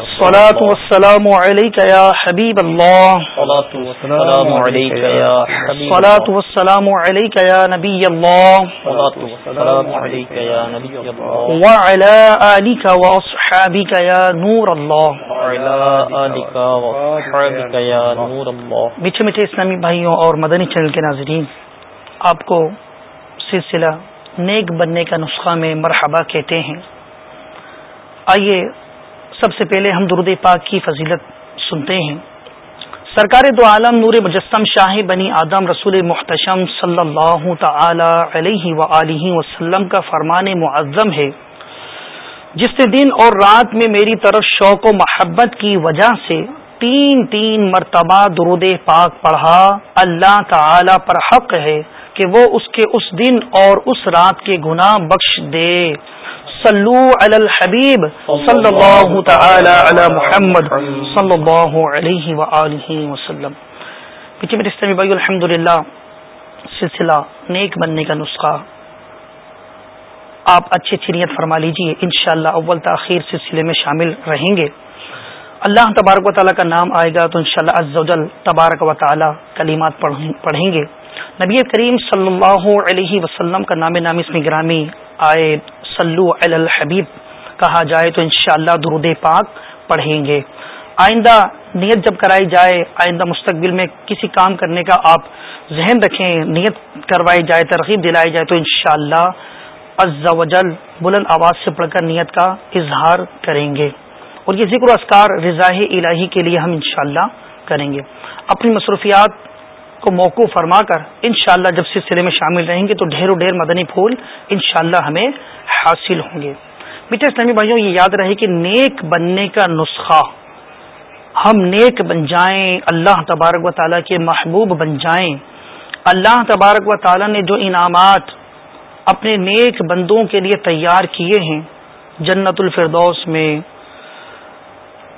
الصلاة والسلام عليك يا حبيب الله. الصلاة والسلام عليك يا نبي الله. وعلى آلك وأصحابك يا نور الله. میٹھے میٹھے اسلامی بھائیوں اور مدنی چینل کے ناظرین آپ کو سلسلہ نیک بننے کا نسخہ میں مرحبا کہتے ہیں۔ آئیے، سب سے پہلے ہم درود پاک کی فضیلت سنتے ہیں۔ سرکار دو عالم نور مجسم شاہ بنی آدم رسول محتشم صلی اللہ تعالی علیہ و وسلم کا فرمان معظم ہے۔ جس نے دن اور رات میں میری طرف شوق و محبت کی وجہ سے تین تین مرتبہ درود پاک پڑھا، اللہ تعالی پر حق ہے کہ وہ اس کے اس دن اور اس رات کے گناہ بخش دے۔ صلو علی الحبیب صلی اللہ تعالی علی محمد صلی اللہ علیہ وآلہ وسلم۔ پیچھے میرے اسلامی بھائی الحمد سلسلہ نیک بننے کا نسخہ۔ آپ اچھی اچھی نیت فرما لیجیے، انشاءاللہ اول تاخیر سلسلے میں شامل رہیں گے۔ اللہ تبارک و تعالیٰ کا نام آئے گا تو انشاءاللہ شاء اللہ ازل تبارک و تعالیٰ کلیمات پڑھیں گے۔ نبی کریم صلی اللہ علیہ وسلم کا نام نام اس میں گرامی آئے۔ صلو علی الحبیب، کہا جائے تو انشاءاللہ درود پاک پڑھیں گے۔ آئندہ نیت جب کرائی جائے، آئندہ مستقبل میں کسی کام کرنے کا آپ ذہن رکھیں، نیت کروائی جائے، ترغیب دلائی جائے تو انشاءاللہ شاء اللہ بلند آواز سے پڑھ کر نیت کا اظہار کریں گے۔ اور یہ ذکر و اسکار رضاء الہی کے لیے ہم انشاءاللہ کریں گے۔ اپنی مصروفیات کو موقع فرما کر انشاءاللہ جب سلسلے میں شامل رہیں گے تو ڈھیر و ڈھیر مدنی پھول انشاءاللہ ہمیں حاصل ہوں گے۔ بیٹے اسلامی بھائیوں، یہ یاد رہے کہ نیک بننے کا نسخہ، ہم نیک بن جائیں، اللہ تبارک و تعالیٰ کے محبوب بن جائیں۔ اللہ تبارک و تعالیٰ نے جو انعامات اپنے نیک بندوں کے لیے تیار کیے ہیں جنت الفردوس میں،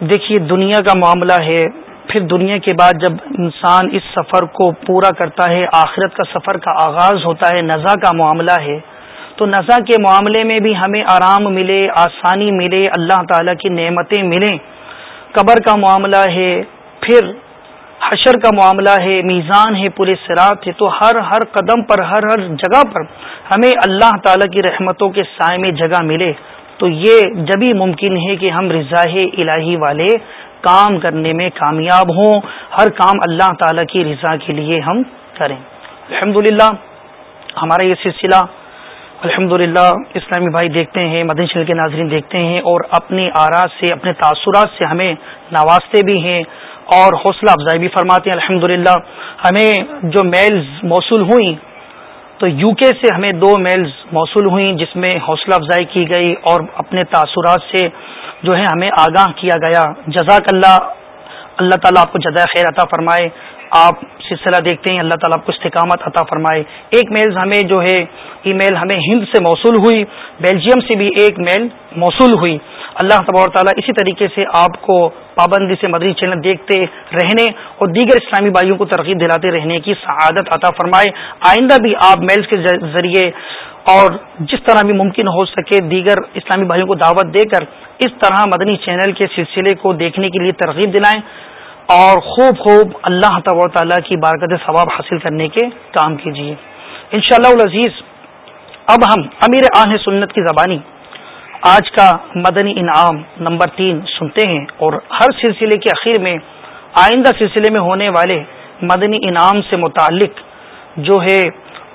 دیکھیے دنیا کا معاملہ ہے۔ پھر دنیا کے بعد جب انسان اس سفر کو پورا کرتا ہے، آخرت کا سفر کا آغاز ہوتا ہے، نزا کا معاملہ ہے، تو نزا کے معاملے میں بھی ہمیں آرام ملے، آسانی ملے، اللہ تعالی کی نعمتیں ملیں۔ قبر کا معاملہ ہے، پھر حشر کا معاملہ ہے، میزان ہے، پورے سرات ہے، تو ہر ہر قدم پر، ہر ہر جگہ پر ہمیں اللہ تعالی کی رحمتوں کے سائے میں جگہ ملے۔ تو یہ جبھی ممکن ہے کہ ہم رضاء الہی والے کام کرنے میں کامیاب ہوں، ہر کام اللہ تعالی کی رضا کے لیے ہم کریں۔ الحمد ہمارا یہ سلسلہ الحمد اسلامی بھائی دیکھتے ہیں مدن شل کے ناظرین دیکھتے ہیں، اور اپنی آراز سے، اپنے تاثرات سے ہمیں نوازتے بھی ہیں، اور حوصلہ افزائی بھی فرماتے ہیں۔ الحمد ہمیں جو میلز موصول ہوئیں، تو یو کے سے ہمیں دو میلز موصول ہوئیں، جس میں حوصلہ افزائی کی گئی اور اپنے تاثرات سے جو ہے ہمیں آگاہ کیا گیا۔ جزاک اللہ اللہ تعالیٰ آپ کو جزا خیر عطا فرمائے۔ آپ سلسلہ دیکھتے ہیں، اللہ تعالیٰ آپ کو استقامت عطا فرمائے۔ ایک میل ہمیں جو ہے ای میل ہمیں ہند سے موصول ہوئی، بیلجیم سے بھی ایک میل موصول ہوئی۔ اللہ تبار تعالیٰ اسی طریقے سے آپ کو پابندی سے مدری چینل دیکھتے رہنے اور دیگر اسلامی بھائیوں کو ترغیب دلاتے رہنے کی سعادت عطا فرمائے۔ آئندہ بھی آپ میلز کے ذریعے اور جس طرح بھی ممکن ہو سکے دیگر اسلامی بھائیوں کو دعوت دے کر اس طرح مدنی چینل کے سلسلے کو دیکھنے کے لیے ترغیب دلائیں اور خوب خوب اللہ تب تعالیٰ کی بارکت ثواب حاصل کرنے کے کام کیجیے۔ ان شاء اللہ عزیز اب ہم امیر آن سنت کی زبانی، آج کا مدنی انعام نمبر تین سنتے ہیں اور ہر سلسلے کے اخیر میں، آئندہ سلسلے میں ہونے والے مدنی انعام سے متعلق جو ہے،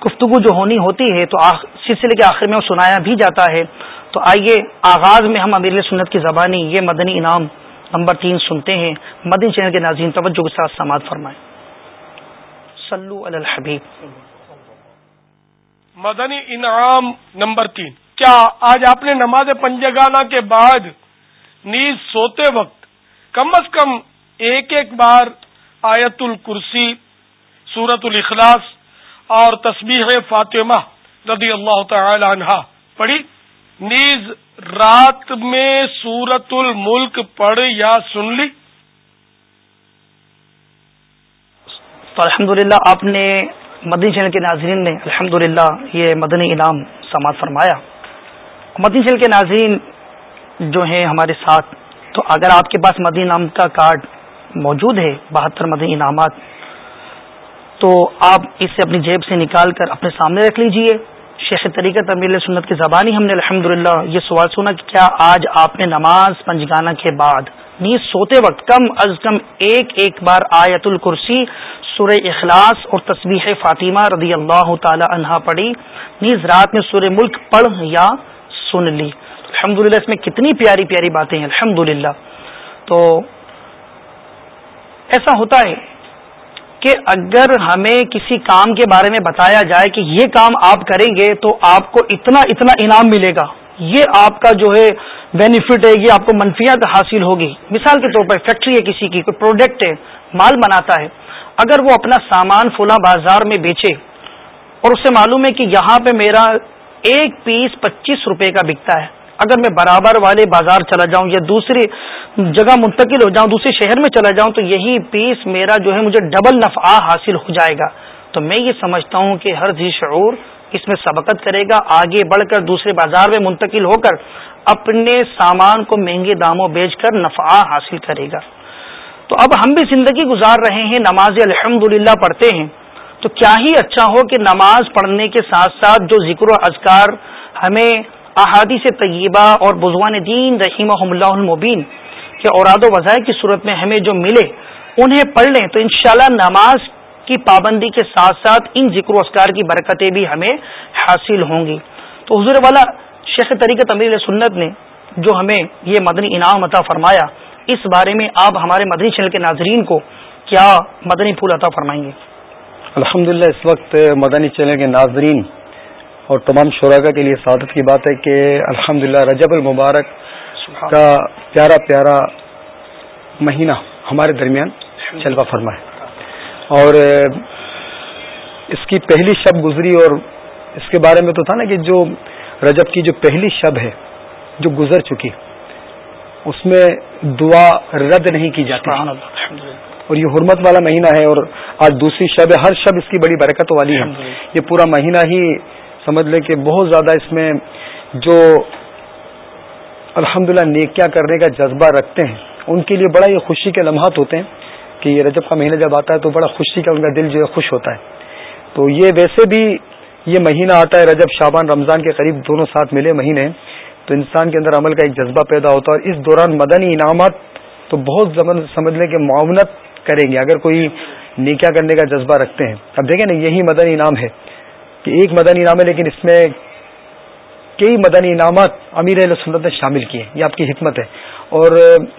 گفتگو جو ہونی ہوتی ہے، تو سلسلے کے آخر میں وہ سنایا بھی جاتا ہے۔ تو آئیے، آغاز میں ہم امیر سنت کی زبانی، یہ مدنی انعام نمبر تین سنتے ہیں۔ مدنی چینل کے ناظرین، توجہ کے ساتھ سماعت فرمائیں۔ سلو الحبیب۔ مدنی انعام نمبر تین۔ کیا آج آپ نے نماز پنجگانہ کے بعد نیز سوتے وقت کم از کم ایک ایک بار آیت الکرسی سورت الاخلاص اور تسبیح فاطمہ رضی اللہ تعالی عنہ پڑھی؟ نیز رات میں سورت الملک پڑھ یا سن لی؟ تو الحمد آپ نے مدنی چینل کے ناظرین نے الحمد یہ مدنی انعام سماعت فرمایا۔ مدنی چینل کے ناظرین جو ہیں ہمارے ساتھ، تو اگر آپ کے پاس مدنی انعام کا کارڈ موجود ہے، بہتر مدنی انعامات، تو آپ اسے اپنی جیب سے نکال کر اپنے سامنے رکھ لیجیے۔ شیخ طریقہ تمیل سنت کی زبانی ہم نے الحمد یہ سوال سنا کہ کیا آج آپ نے نماز پنجگانہ کے بعد نیز سوتے وقت کم از کم ایک ایک بار آیت الکرسی سورہ اخلاص اور تصویح فاطمہ رضی اللہ تعالی عنہا پڑھی؟ نیز رات میں سورہ ملک پڑھ یا سن لی؟ الحمد اس میں کتنی پیاری پیاری باتیں ہیں الحمد تو ایسا ہوتا ہے کہ اگر ہمیں کسی کام کے بارے میں بتایا جائے کہ یہ کام آپ کریں گے تو آپ کو اتنا اتنا انعام ملے گا۔ یہ آپ کا جو ہے بینیفٹ ہے، یہ آپ کو منفیات حاصل ہوگی۔ مثال کے طور پر فیکٹری ہے کسی کی، کوئی پروڈکٹ ہے، مال بناتا ہے۔ اگر وہ اپنا سامان فلاں بازار میں بیچے اور اسے معلوم ہے کہ یہاں پہ میرا ایک پیس پچیس روپے کا بکتا ہے۔ اگر میں برابر والے بازار چلا جاؤں یا دوسری جگہ منتقل ہو جاؤں، دوسرے شہر میں چلا جاؤں، تو یہی پیس میرا جو ہے مجھے ڈبل نفع حاصل ہو جائے گا۔ تو میں یہ سمجھتا ہوں کہ ہر ذی شعور اس میں سبقت کرے گا۔ آگے بڑھ کر دوسرے بازار میں منتقل ہو کر اپنے سامان کو مہنگے داموں بیچ کر نفع حاصل کرے گا۔ تو اب ہم بھی زندگی گزار رہے ہیں، نماز الحمد پڑھتے ہیں۔ تو کیا ہی اچھا ہو کہ نماز پڑھنے کے ساتھ ساتھ جو ذکر و اذکار ہمیں احادیث طیبہ اور بزوان دین رحیم اللہ المبین کے اوراد و وظائف کی صورت میں ہمیں جو ملے، انہیں پڑھ لیں تو انشاءاللہ نماز کی پابندی کے ساتھ ساتھ ان ذکر و اسکار کی برکتیں بھی ہمیں حاصل ہوں گی۔ تو حضور والا شیخ طریقہ تمیل سنت نے جو ہمیں یہ مدنی انعام عطا فرمایا، اس بارے میں آپ ہمارے مدنی چینل کے ناظرین کو کیا مدنی پھول عطا فرمائیں گے؟ الحمدللہ، اس وقت مدنی چینل کے ناظرین اور تمام شرکا کے لیے سعادت کی بات ہے کہ الحمد رجب المبارک کا پیارا پیارا مہینہ ہمارے درمیان چلوا فرما ہے اور اس کی پہلی شب گزری اور اس کے بارے میں تو تھا نا کہ جو رجب کی جو پہلی شب ہے جو گزر چکی اس میں دعا رد نہیں کی جاتی۔ اور یہ حرمت والا مہینہ ہے اور آج دوسری شب ہے۔ ہر شب اس کی بڑی برکت والی ہے۔ یہ پورا مہینہ ہی سمجھ لیں کہ بہت زیادہ اس میں جو الحمدللہ نیکیاں کرنے کا جذبہ رکھتے ہیں، ان کے لیے بڑا یہ خوشی کے لمحات ہوتے ہیں کہ یہ رجب کا مہینہ جب آتا ہے تو بڑا خوشی کا ان کا دل جو ہے خوش ہوتا ہے۔ تو یہ ویسے بھی یہ مہینہ آتا ہے، رجب شابان رمضان کے قریب دونوں ساتھ ملے مہینے، تو انسان کے اندر عمل کا ایک جذبہ پیدا ہوتا ہے اور اس دوران مدنی انعامات تو بہت سمجھ لیں کہ معاونت کریں گے، اگر کوئی نیکیا کرنے کا جذبہ رکھتے ہیں۔ اب دیکھیں نا، یہی مدنی انعام ہے۔ کہ ایک مدنی انعام ہے لیکن اس میں کئی مدنی انعامات امیر سنت نے شامل کیے یہ آپ کی حکمت ہے۔ اور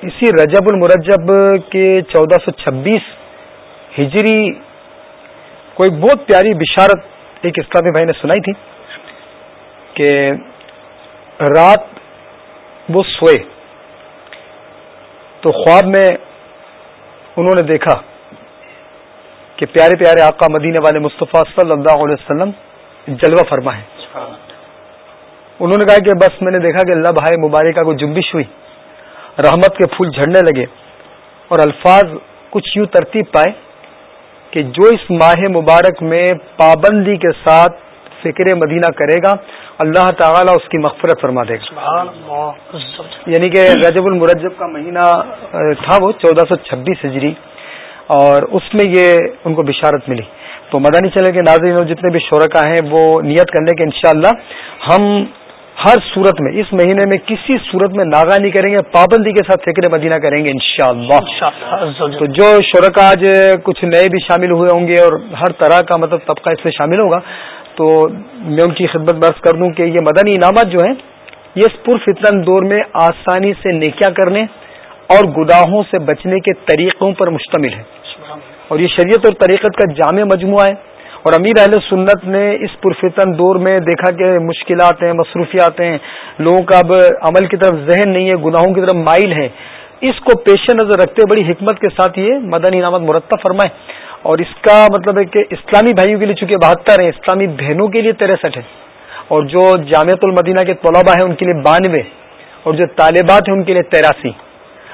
اسی رجب المرجب کے چودہ سو چھبیس ہجری کوئی بہت پیاری بشارت ایک اسلامی بھائی نے سنائی تھی کہ رات وہ سوئے۔ تو خواب میں انہوں نے دیکھا کہ پیارے پیارے آقا مدینے والے مصطفیٰ صلی اللہ علیہ وسلم جلوہ فرما ہے۔ انہوں نے کہا کہ بس میں نے دیکھا کہ اللہ بھائی مبارکہ کو جمبش ہوئی رحمت کے پھول جھڑنے لگے اور الفاظ کچھ یوں ترتیب پائے کہ جو اس ماہ مبارک میں پابندی کے ساتھ فکر مدینہ کرے گا اللہ تعالیٰ اس کی مغفرت فرما دے گا۔ یعنی کہ رجب المرجب کا مہینہ تھا وہ چودہ سو چھبیس ہجری اور اس میں یہ ان کو بشارت ملی۔ تو مدانی چلے کے ناظرین جتنے بھی شرکا ہیں وہ نیت کرنے کے انشاءاللہ ہم ہر صورت میں اس مہینے میں کسی صورت میں ناغا نہیں کریں گے پابندی کے ساتھ فکر مدینہ کریں گے انشاءاللہ۔ تو جو شرکا آج کچھ نئے بھی شامل ہوئے ہوں گے اور ہر طرح کا مطلب طبقہ اس میں شامل ہوگا تو میں ان کی خدمت برس کر دوں کہ یہ مدنی انعامات جو ہیں یہ اس پرفتن دور میں آسانی سے نیکیا کرنے اور گناہوں سے بچنے کے طریقوں پر مشتمل ہے اور یہ شریعت اور طریقت کا جامع مجموعہ ہے۔ اور امیر اہل سنت نے اس پرفتن دور میں دیکھا کہ مشکلات ہیں، مصروفیات ہیں۔ لوگوں کا اب عمل کی طرف ذہن نہیں ہے، گناہوں کی طرف مائل ہے۔ اس کو پیش نظر رکھتے بڑی حکمت کے ساتھ یہ مدن انعامت مرتب فرمائے۔ اور اس کا مطلب ہے کہ اسلامی بھائیوں کے لیے چونکہ بہتر ہیں، اسلامی بہنوں کے لیے تریسٹھ ہے۔ اور جو جامعت المدینہ کے طلباء ہیں، ان کے لیے بانوے۔ اور جو طالبات ہیں، ان کے لیے تیراسی۔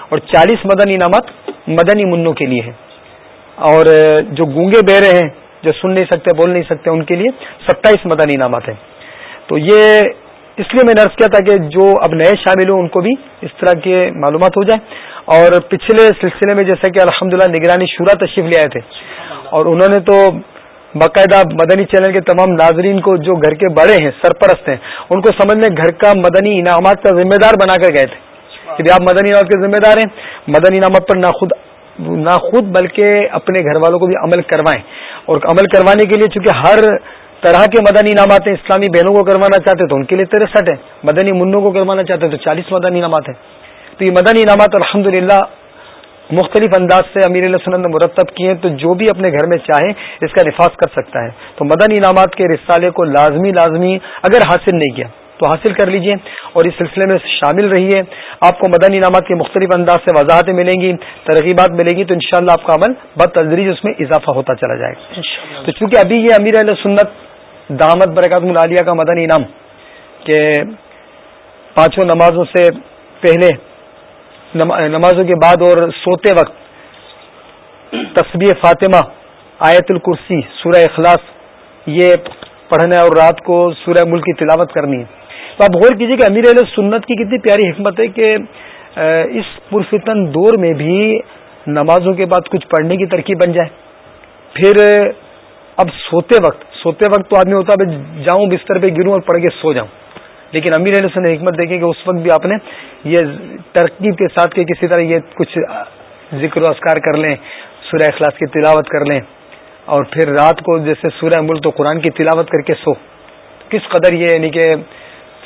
اور چالیس مدنی انعامات مدنی منوں کے لیے ہیں۔ اور جو گونگے بہرے ہیں جو سن نہیں سکتے بول نہیں سکتے ان کے لیے ستائیس مدنی انعامات ہیں۔ تو یہ اس لیے میں نے عرض کیا تھا کہ جو اب نئے شامل ہوں ان کو بھی اس طرح کے معلومات ہو جائیں۔ اور پچھلے سلسلے میں جیسا کہ الحمدللہ نگرانی شورا تشریف لے آئے تھے۔ اور انہوں نے تو باقاعدہ مدنی چینل کے تمام ناظرین کو جو گھر کے بڑے ہیں سرپرست ہیں ان کو سمجھنے گھر کا مدنی انعامات کا ذمہ دار بنا کر گئے تھے۔ کہ آپ مدنی انعامات کے ذمہ دار ہیں مدنی انعامات پر نہ خود نہ خود بلکہ اپنے گھر والوں کو بھی عمل کروائیں۔ اور عمل کروانے کے لیے چونکہ ہر طرح کے مدنی انعامات ہیں، اسلامی بہنوں کو کروانا چاہتے تو ان کے لیے تیرسٹھ ہیں، مدنی منوں کو کروانا چاہتے تو چالیس مدنی انعامات ہیں۔ تو یہ مدنی انعامات الحمد مختلف انداز سے امیر اللہ سنت نے مرتب کیے ہیں، تو جو بھی اپنے گھر میں چاہے اس کا نفاذ کر سکتا ہے۔ تو مدن انعامات کے رسالے کو لازمی لازمی اگر حاصل نہیں کیا تو حاصل کر لیجیے اور اس سلسلے میں شامل رہیے۔ آپ کو مدن انعامات کے مختلف انداز سے وضاحتیں ملیں گی ترغیبات ملیں گی تو انشاءاللہ شاء آپ کا عمل بد تدریج اس میں اضافہ ہوتا چلا جائے گا۔ تو چونکہ ابھی یہ امیر علیہ سنت دامت برکات العالیہ کا مدن انعام کہ پانچوں نمازوں سے پہلے نمازوں کے بعد اور سوتے وقت تصویر فاطمہ آیت الکرسی سورہ اخلاص یہ پڑھنا اور رات کو سورہ ملک کی تلاوت کرنی ہے۔ تو آپ غور کیجیے کہ امیر علیہ سنت کی کتنی پیاری حکمت ہے کہ اس پرفتن دور میں بھی نمازوں کے بعد کچھ پڑھنے کی ترکیب بن جائے۔ پھر اب سوتے وقت سوتے وقت تو آدمی ہوتا ہے جاؤں، بستر پہ گروں اور پڑھ کے سو جاؤں۔ لیکن امیر علیہ نے حکمت دیکھی کہ اس وقت بھی آپ نے یہ ترکیب کے ساتھ کہ کسی طرح یہ کچھ ذکر و اسکار کر لیں، سورہ اخلاص کی تلاوت کر لیں اور پھر رات کو جیسے سورہ ملک تو قرآن کی تلاوت کر کے سو۔ کس قدر یہ یعنی کہ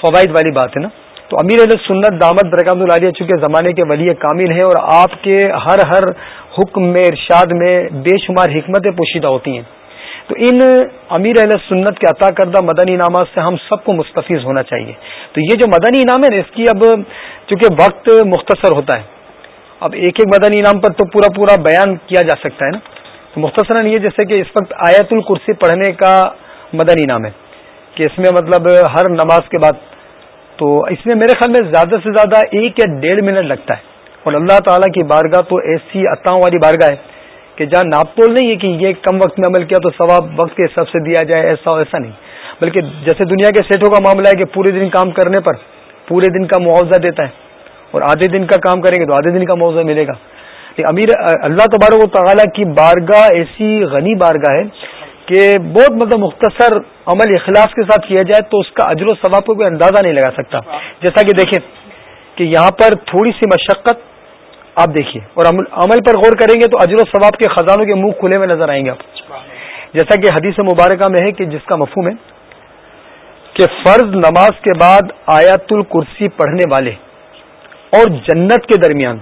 فوائد والی بات ہے نا؟ تو امیر علیہ سنت دامت برکام العالیہ چونکہ زمانے کے ولی کامل ہیں اور آپ کے ہر ہر حکم میں، ارشاد میں بے شمار حکمتیں پوشیدہ ہوتی ہیں۔ تو ان امیر اہل سنت کے عطا کردہ مدنی انعامات سے ہم سب کو مستفیض ہونا چاہیے۔ تو یہ جو مدنی انعام ہے نا، اس کی اب چونکہ وقت مختصر ہوتا ہے، اب ایک ایک مدنی انعام پر تو پورا پورا بیان کیا جا سکتا ہے نا؟ تو مختصراً یہ جیسے کہ اس وقت آیت الکرسی پڑھنے کا مدنی انعام ہے۔ کہ اس میں مطلب ہر نماز کے بعد تو اس میں میرے خیال میں زیادہ سے زیادہ ایک یا ڈیڑھ منٹ لگتا ہے۔ اور اللہ تعالیٰ کی بارگاہ تو ایسی عطاؤں والی بارگاہ ہے کہ جہاں ناپ تول نہیں ہے کہ یہ کم وقت میں عمل کیا تو ثواب وقت کے حساب سے دیا جائے، ایسا ایسا نہیں۔ بلکہ جیسے دنیا کے سیٹوں کا معاملہ ہے کہ پورے دن کام کرنے پر پورے دن کا معاوضہ دیتا ہے اور آدھے دن کا کام کریں گے تو آدھے دن کا معاوضہ ملے گا۔ امیر اللہ تبارک و تعالیٰ کی بارگاہ ایسی غنی بارگاہ ہے کہ بہت مطلب مختصر عمل اخلاص کے ساتھ کیا جائے تو اس کا اجر و ثواب کو کوئی اندازہ نہیں لگا سکتا۔ جیسا کہ دیکھیں کہ یہاں پر تھوڑی سی مشقت آپ دیکھیے، اور عمل پر غور کریں گے تو اجر و ثواب کے خزانوں کے منہ کھلے ہوئے نظر آئیں گے آپ۔ جیسا کہ حدیث مبارکہ میں ہے کہ جس کا مفہوم ہے کہ فرض نماز کے بعد آیات الکرسی پڑھنے والے اور جنت کے درمیان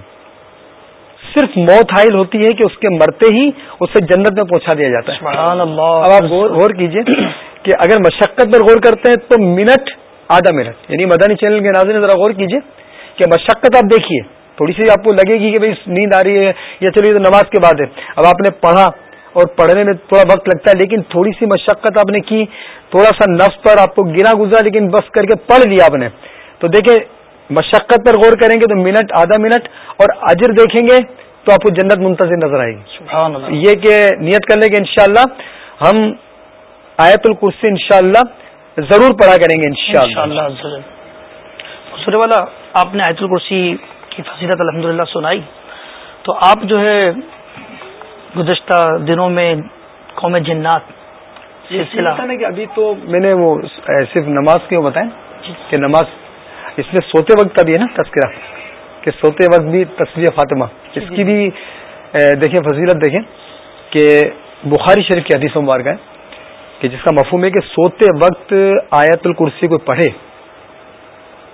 صرف موت حائل ہوتی ہے کہ اس کے مرتے ہی اسے جنت میں پہنچا دیا جاتا ہے۔ اب آپ غور کیجیے کہ اگر مشقت پر غور کرتے ہیں تو منٹ آدھا منٹ یعنی مدانی چینل کے ناظرین ذرا غور کیجیے کہ مشقت آپ دیکھیے تھوڑی سی آپ کو لگے گی کہ بھائی نیند آ رہی ہے یا چلیے تو نماز کے بعد ہے۔ اب آپ نے پڑھا اور پڑھنے میں تھوڑا وقت لگتا ہے لیکن تھوڑی سی مشقت آپ نے کی تھوڑا سا نفس پر آپ کو گنا گزرا لیکن بس کر کے پڑھ لیا آپ نے۔ تو دیکھیں مشقت پر غور کریں گے تو منٹ آدھا منٹ اور اجر دیکھیں گے۔ تو آپ کو جنت منتظر نظر آئے گی۔ یہ کہ نیت کر لیں گے انشاءاللہ ہم آیت القرسی انشاءاللہ ضرور پڑھا کریں گے انشاءاللہ۔ شاء والا آپ نے آیت القرسی کی فضیلت الحمد سنائی۔ تو آپ جو ہے گزشتہ دنوں میں قوم جنات سلسلہ کہ ابھی تو میں نے وہ صرف نماز کیوں بتائیں؟ جی۔ کہ نماز اس میں سوتے وقت کا بھی ہے نا تذکرہ۔ کہ سوتے وقت بھی تصویر فاطمہ۔ اس کی بھی دیکھیں فضیلت دیکھیں کہ بخاری شریف کی حدیث مبارک ہے کہ جس کا مفہوم ہے کہ سوتے وقت آیت الکرسی کو پڑھے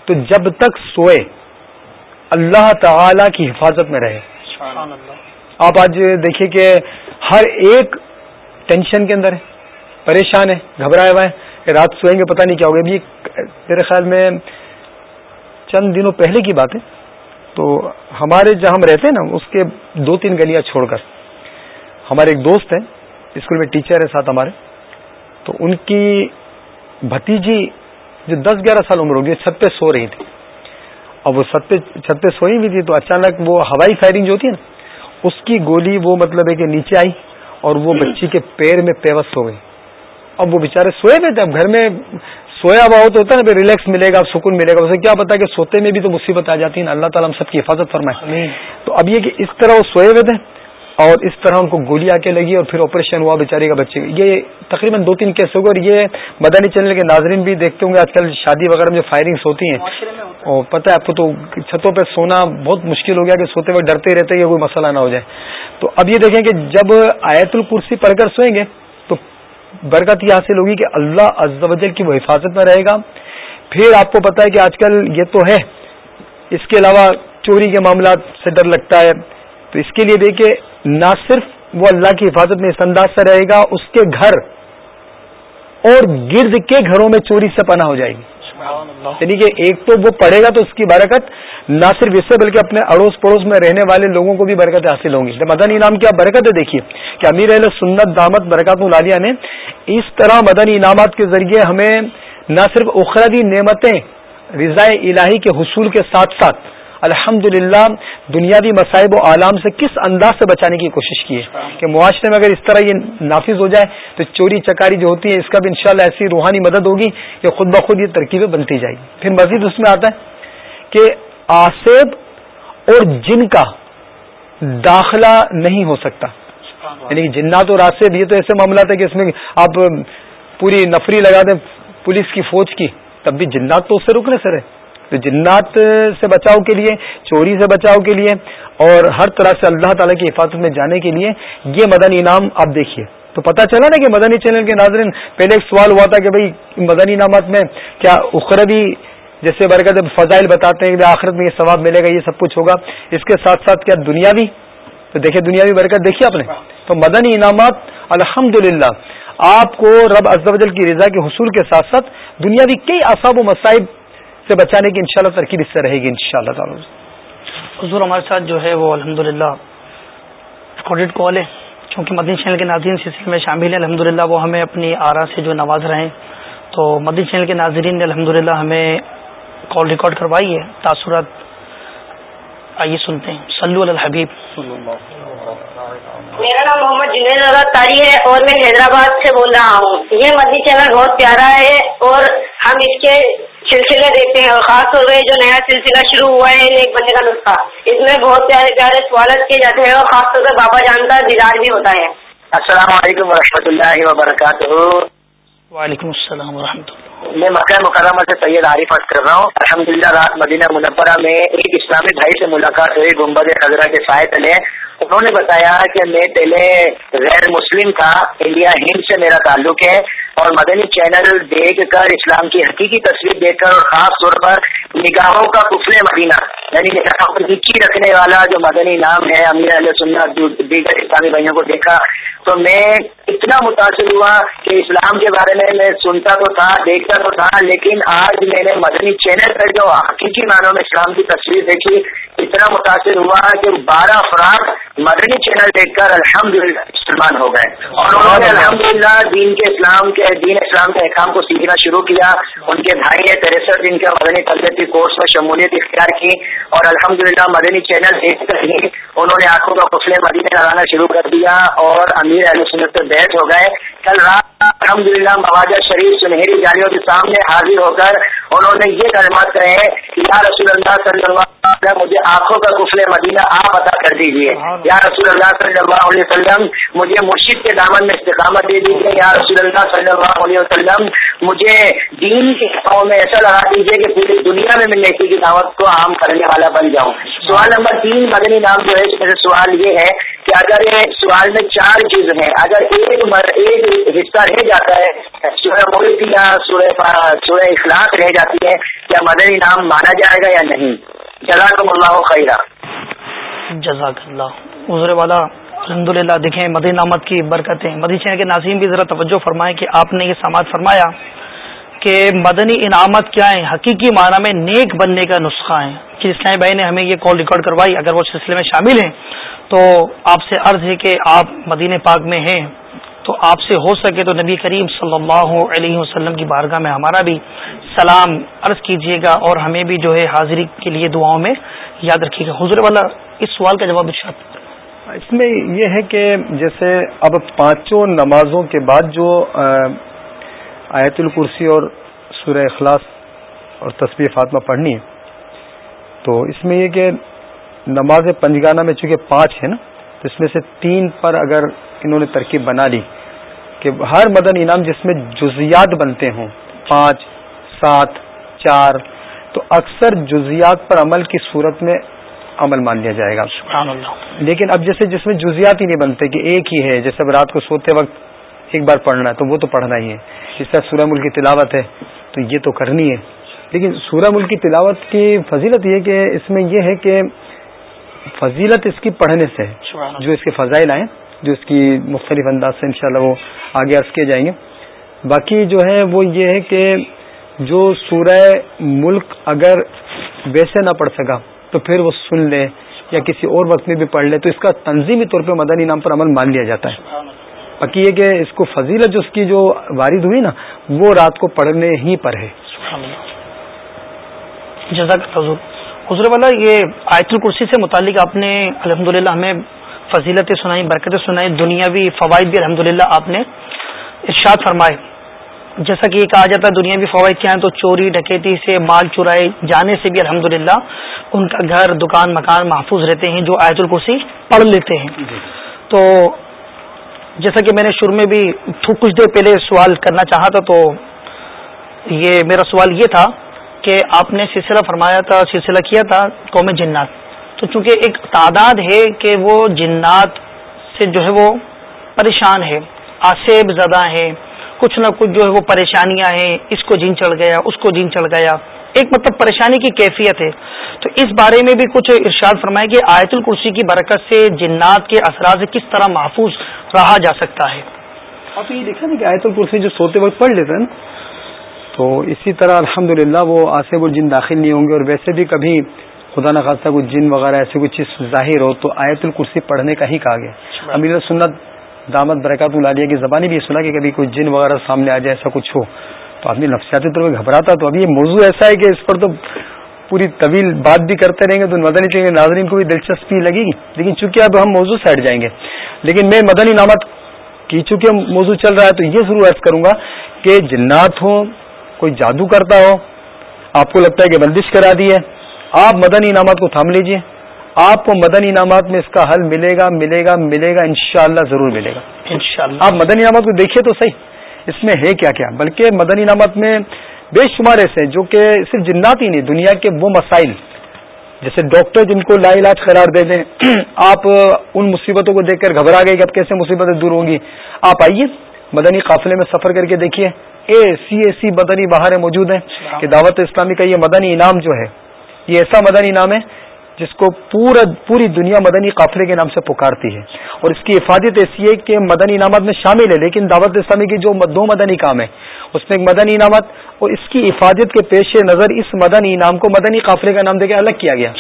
تو جب تک سوئے اللہ تعالی کی حفاظت میں رہے۔ آپ آج دیکھیے کہ ہر ایک ٹینشن کے اندر ہے پریشان ہے گھبرایا ہوا ہے کہ رات سوئیں گے پتہ نہیں کیا ہوگا۔ ابھی میرے خیال میں چند دنوں پہلے کی بات ہے۔ تو ہمارے جہاں ہم رہتے ہیں نا، اس کے دو تین گلیاں چھوڑ کر۔ ہمارے ایک دوست ہیں، اسکول میں ٹیچر ہیں ساتھ ہمارے۔ تو ان کی بھتیجی جو دس گیارہ سال عمر ہوگی چھت پہ سو رہی تھی۔ اب وہ چھت پہ چھت پہ سوئی بھی تھی تو اچانک وہ ہوائی فائرنگ جو ہوتی ہے نا، اس کی گولی وہ مطلب ہے کہ نیچے آئی اور وہ بچی کے پیر میں پیوس ہو گئی۔ اب وہ بےچارے سوئے ہوئے تھے، اب گھر میں سویا ہوا ہو تو ہوتا ہے نا ریلیکس ملے گا سکون ملے گا۔ اسے کیا پتا کہ سوتے میں بھی تو مصیبت آ جاتی ہے۔ اللہ تعالیٰ ہم سب کی حفاظت فرمائے۔ تو اب یہ کہ اس طرح وہ سوئے ہوئے تھے اور اس طرح ان کو گولی آ کے لگی اور پھر آپریشن ہوا بیچاری کا بچے۔ یہ تقریباً دو تین کیس ہو گئے اور یہ مدنی چینل کے ناظرین بھی دیکھتے ہوں گے۔ آج کل شادی وغیرہ میں جو فائرنگس ہوتی ہیں اور پتہ ہے آپ کو تو چھتوں پہ سونا بہت مشکل ہو گیا کہ سوتے وقت ڈرتے رہتے کہ کوئی مسئلہ نہ ہو جائے۔ تو اب یہ دیکھیں کہ جب آیت الکرسی پڑھ کر سوئیں گے برکت یہ حاصل ہوگی کہ اللہ عز و جل کی وہ حفاظت میں رہے گا۔ پھر آپ کو پتا ہے کہ آج کل یہ تو ہے۔ اس کے علاوہ چوری کے معاملات سے ڈر لگتا ہے۔ تو اس کے لیے دیکھیں نہ صرف وہ اللہ کی حفاظت میں اس انداز سے رہے گا، اس کے گھر اور گرد کے گھروں میں چوری سے پناہ ہو جائے گی۔ یعنی کہ ایک تو وہ پڑھے گا تو اس کی برکت، نہ صرف اس سے بلکہ اپنے اڑوس پڑوس میں رہنے والے لوگوں کو بھی برکت حاصل ہوں گی۔ مدن انعام کی آپ برکت ہے دیکھیے کہ امیر اہل سنت دامت برکات العالیہ نے اس طرح مدن انعامات کے ذریعے ہمیں نہ صرف اخردی نعمتیں رضاء الہی کے حصول کے ساتھ ساتھ الحمد للہ دنیاوی مصائب و عالم سے کس انداز سے بچانے کی کوشش کی ہے؟ کہ معاشرے میں اگر اس طرح یہ نافذ ہو جائے تو چوری چکاری جو ہوتی ہے اس کا بھی انشاءاللہ ایسی روحانی مدد ہوگی کہ خود بخود یہ ترکیبیں بنتی جائے گی پھر مزید اس میں آتا ہے کہ آصب اور جن کا داخلہ نہیں ہو سکتا۔ یعنی جنات اور آصب یہ تو ایسے معاملات ہے کہ اس میں آپ پوری نفری لگا دیں پولیس کی فوج کی تب بھی جنات تو اس سے رکنے سے رہے۔ تو جنات سے بچاؤ کے لیے، چوری سے بچاؤ کے لیے اور ہر طرح سے اللہ تعالیٰ کی حفاظت میں جانے کے لیے یہ مدنی انعام آپ دیکھیے۔ تو پتا چلا نا کہ مدنی چینل کے ناظرین، پہلے ایک سوال ہوا تھا کہ بھائی مدنی انعامات میں کیا اخروی جیسے برکت فضائل بتاتے ہیں کہ آخرت میں یہ ثواب ملے گا، یہ سب کچھ ہوگا، اس کے ساتھ ساتھ کیا دنیاوی؟ تو دیکھیں دنیاوی برکت دیکھیے آپ نے۔ تو مدنی انعامات الحمد آپ کو رب ازل کی رضا کے حصول کے ساتھ ساتھ دنیاوی کئی اصاب و مصائب سے بچانے کی انشاءاللہ ترکیب اس سے رہے گی انشاءاللہ تعالی. حضور ہمارے ساتھ جو ہے وہ الحمد للہ کال ہے چونکہ مدنی چینل کے ناظرین سلسلے میں شامل ہیں الحمد وہ ہمیں اپنی آرا سے جو نواز رہے ہیں تو مدنی چینل کے ناظرین نے الحمد ہمیں کال ریکارڈ کروائی ہے تاثرات آئیے سنتے ہیں۔ سلو الحبیب۔ میرا نام محمد جنید تاری ہے اور میں حیدرآباد سے بول رہا ہوں۔ یہ مدنی چینل بہت پیارا ہے اور ہم اس کے سلسلے دیکھتے ہیں اور خاص طور پہ جو نیا سلسلہ شروع ہوا ہے ایک بننے کا نسخہ۔ اس میں بہت پیارے پیارے سوالت کیے جاتے ہیں اور خاص طور پہ بابا جان کا دیدار بھی ہوتا ہے۔ السلام علیکم ورحمۃ اللہ وبرکاتہ۔ وعلیکم السلام ورحمۃ اللہ۔ میں مکہ مکرمہ سے سید عارف عرض کر رہا ہوں۔ الحمد للہ رات مدینہ منورہ میں ایک اسلامی بھائی سے ملاقات ہوئی گنبد خزرہ کے سائے تلے۔ انہوں نے بتایا کہ میں پہلے غیر مسلم تھا انڈیا ہند سے میرا تعلق ہے۔ اور مدنی چینل دیکھ کر اسلام کی حقیقی تصویر دیکھ کر اور خاص طور پر نگاہوں کا کفل مدینہ یعنی نگاہوں پر نیچی رکھنے والا جو مدنی نام ہے امیر علیہ سنت دیگر اسلامی بھائیوں کو دیکھا، تو میں اتنا متاثر ہوا کہ اسلام کے بارے میں میں سنتا تو تھا، دیکھتا تو تھا، لیکن آج میں نے مدنی چینل پر جو حقیقی معنوں میں اسلام کی تصویر دیکھی، اتنا متاثر ہوا کہ بارہ افراد مدنی چینل دیکھ کر الحمد للہ مسلمان ہو گئے۔ اور انہوں نے الحمد للہ دین کے اسلام کے، دین اسلام کے احکام کو سیکھنا شروع کیا۔ ان کے بھائی نے تریسٹھ دن کے مدنی تربیتی کورس میں شمولیت اختیار کی۔ اور الحمد للہ مدنی چینل دیکھ کر ہی انہوں نے آنکھوں کا قفلے مدینے لگانا شروع کر دیا۔ اور امیر علیہ سنت سے ہو گئے۔ کل رات الحمد للہ مواجہ شریف سنہری جالیوں کے سامنے حاضر ہو کر انہوں نے یہ کلمات کہے کہ یا رسول اللہ صلی اللہ علیہ وسلم مجھے آنکھوں کا کفل مدینہ آپ ادا کر دیجیے یا رسول اللہ صلی اللہ علیہ وسلم مجھے مرشید کے دامن میں استقامت دے دیجیے یا رسول اللہ صلی اللہ علیہ وسلم مجھے دین کے میں ایسا لگا دیجیے کہ پوری دنیا میں میں نیکی کی دعوت کو عام کرنے والا بن جاؤں۔ سوال نمبر تین مدنی نام جو ہے سوال یہ ہے کہ اگر سوال میں چار چیزیں ہیں۔ اگر ایک ایک حصہ رہ جاتا ہے، سورہ ملک یا سورہ سورہ اخلاق رہ جاتی ہے، کیا مدنی نام مانا جائے گا یا نہیں؟ جزاک اللہ خیرہ جزاک اللہ حضر والا الحمد للہ دیکھیں مدی نامت کی برکتیں۔ مدی چین کے ناظرین بھی ذرا توجہ فرمائیں کہ آپ نے یہ سماعت فرمایا کہ مدنی انعامت کیا ہے حقیقی معنی میں نیک بننے کا نسخہ ہے کہ اسلامی بھائی نے ہمیں یہ کال ریکارڈ کروائی، اگر وہ سلسلے میں شامل ہیں تو آپ سے عرض ہے کہ آپ مدینہ پاک میں ہیں، تو آپ سے ہو سکے تو نبی کریم صلی اللہ علیہ وسلم کی بارگاہ میں ہمارا بھی سلام عرض کیجیے گا اور ہمیں بھی جو ہے حاضری کے لیے دعاؤں میں یاد رکھیے گا۔ حضور والا، اس سوال کا جواب اس میں یہ ہے کہ جیسے اب پانچوں نمازوں کے بعد جو آیت الکرسی اور سورہ اخلاص اور تصویر فاطمہ پڑھنی ہے، تو اس میں یہ کہ نماز پنجگانہ میں چونکہ پانچ ہے نا تو اس میں سے تین پر اگر انہوں نے ترکیب بنا لی کہ ہر مدن انعام جس میں جزیات بنتے ہوں پانچ سات چار تو اکثر جزیات پر عمل کی صورت میں عمل مان لیا جائے گا۔ سبحان اللہ۔ لیکن اب جیسے جس میں جزیات ہی نہیں بنتے کہ ایک ہی ہے جیسے اب رات کو سوتے وقت ایک بار پڑھنا ہے تو وہ تو پڑھنا ہی ہے۔ جس طرح سورہ ملک کی تلاوت ہے تو یہ تو کرنی ہے۔ لیکن سورہ ملک کی تلاوت کی فضیلت یہ کہ اس میں یہ ہے کہ فضیلت اس کی پڑھنے سے ہے جو اس کے فضائل آئیں جو اس کی مختلف انداز سے انشاءاللہ وہ آگے عرض کیے جائیں گے۔ باقی جو ہے وہ یہ ہے کہ جو سورہ ملک اگر ویسے نہ پڑھ سکا تو پھر وہ سن لے یا کسی اور وقت میں بھی پڑھ لے تو اس کا تنظیمی طور پہ مدنی نام پر عمل مان لیا جاتا ہے۔ باقی یہ کہ اس کو فضیلت جو اس کی جو وارد ہوئی نا وہ رات کو پڑھنے ہی پر ہے۔ جزاک حضور والا یہ آیت الکرسی سے متعلق آپ نے الحمد ہمیں فضیلتیں سنائی برکتیں سنائی دنیاوی فوائد بھی الحمد آپ نے ارشاد فرمائے جیسا کہ یہ کہا جاتا ہے دنیاوی فوائد کیا ہیں تو چوری ڈکیتی سے مال چرائے جانے سے بھی الحمد ان کا گھر دکان مکان محفوظ رہتے ہیں جو آیت الکرسی پڑھ لیتے ہیں جی۔ تو جیسا کہ میں نے شروع میں بھی کچھ دیر پہلے سوال کرنا چاہا تھا تو یہ میرا سوال یہ تھا کہ آپ نے سلسلہ فرمایا تھا، سلسلہ کیا تھا قوم جنات۔ تو چونکہ ایک تعداد ہے کہ وہ جنات سے جو ہے وہ پریشان ہے آسیب زدہ ہے کچھ نہ کچھ جو ہے وہ پریشانیاں ہیں، اس کو جن چڑھ گیا، اس کو جن چڑھ گیا۔ ایک مطلب پریشانی کی کیفیت ہے۔ تو اس بارے میں بھی کچھ ارشاد فرمائے کہ آیت الکرسی کی برکت سے جنات کے اثرات سے کس طرح محفوظ رہا جا سکتا ہے۔ آپ یہ دیکھا نا کہ آیت الکرسی جو سوتے وقت پڑھ لیتے ہیں تو اسی طرح الحمد وہ آصف اور جن داخل نہیں ہوں گے اور ویسے بھی کبھی خدا نخواستہ کوئی جن وغیرہ ایسی کوئی چیز ظاہر ہو تو آیت الکرسی پڑھنے کا ہی کہا گیا۔ امیر سنت دامت برکات العالیہ کی زبانی بھی یہ سنا کہ کبھی کوئی جن وغیرہ سامنے آ جائے ایسا کچھ ہو تو آدمی نفسیاتی طور پہ گھبراتا تو ابھی یہ موضوع ایسا ہے کہ اس پر تو پوری طویل بات بھی کرتے رہیں گے تو مدنی چاہیے ناظرین کو بھی دلچسپی لگے گی۔ لیکن چونکہ اب ہم موضوع سے ہٹ جائیں گے، لیکن میں مدنی نامت کی چونکہ موضوع چل رہا ہے تو یہ ضرور عرض کروں گا کہ جنات ہوں کوئی جادو کرتا ہو آپ کو لگتا ہے کہ بندش کرا دی ہے آپ مدنی انعامات کو تھام لیجیے۔ آپ کو مدنی انعامات میں اس کا حل ملے گا ملے گا ملے گا انشاءاللہ ضرور ملے گا۔ انشاءاللہ۔ آپ مدنی انعامات کو دیکھیے تو صحیح اس میں ہے کیا کیا۔ بلکہ مدنی انعامات میں بے شمار ایسے جو کہ صرف جنات ہی نہیں دنیا کے وہ مسائل جیسے ڈاکٹر جن کو لا علاج قرار دے دیں۔ آپ ان مصیبتوں کو دیکھ کر گھبرا گئے کہ اب کیسے مصیبتیں دور ہوں گی۔ آپ آئیے مدنی قافلے میں سفر کر کے دیکھیے۔ اے سی اے سی مدنی باہر موجود ہیں کہ دعوت اسلامی کا یہ مدنی انعام جو ہے یہ ایسا مدنی نام ہے جس کو پورا پوری دنیا مدنی قافلے کے نام سے پکارتی ہے۔ اور اس کی حفاظت ایسی ہے کہ مدنی انعامات میں شامل ہے لیکن دعوت اسلامی کی جو دو مدنی کام ہے اس میں ایک مدنی انعامات اور اس کی حفاظت کے پیش نظر اس مدنی انعام کو مدنی قافلے کا نام دے کے الگ کیا گیا۔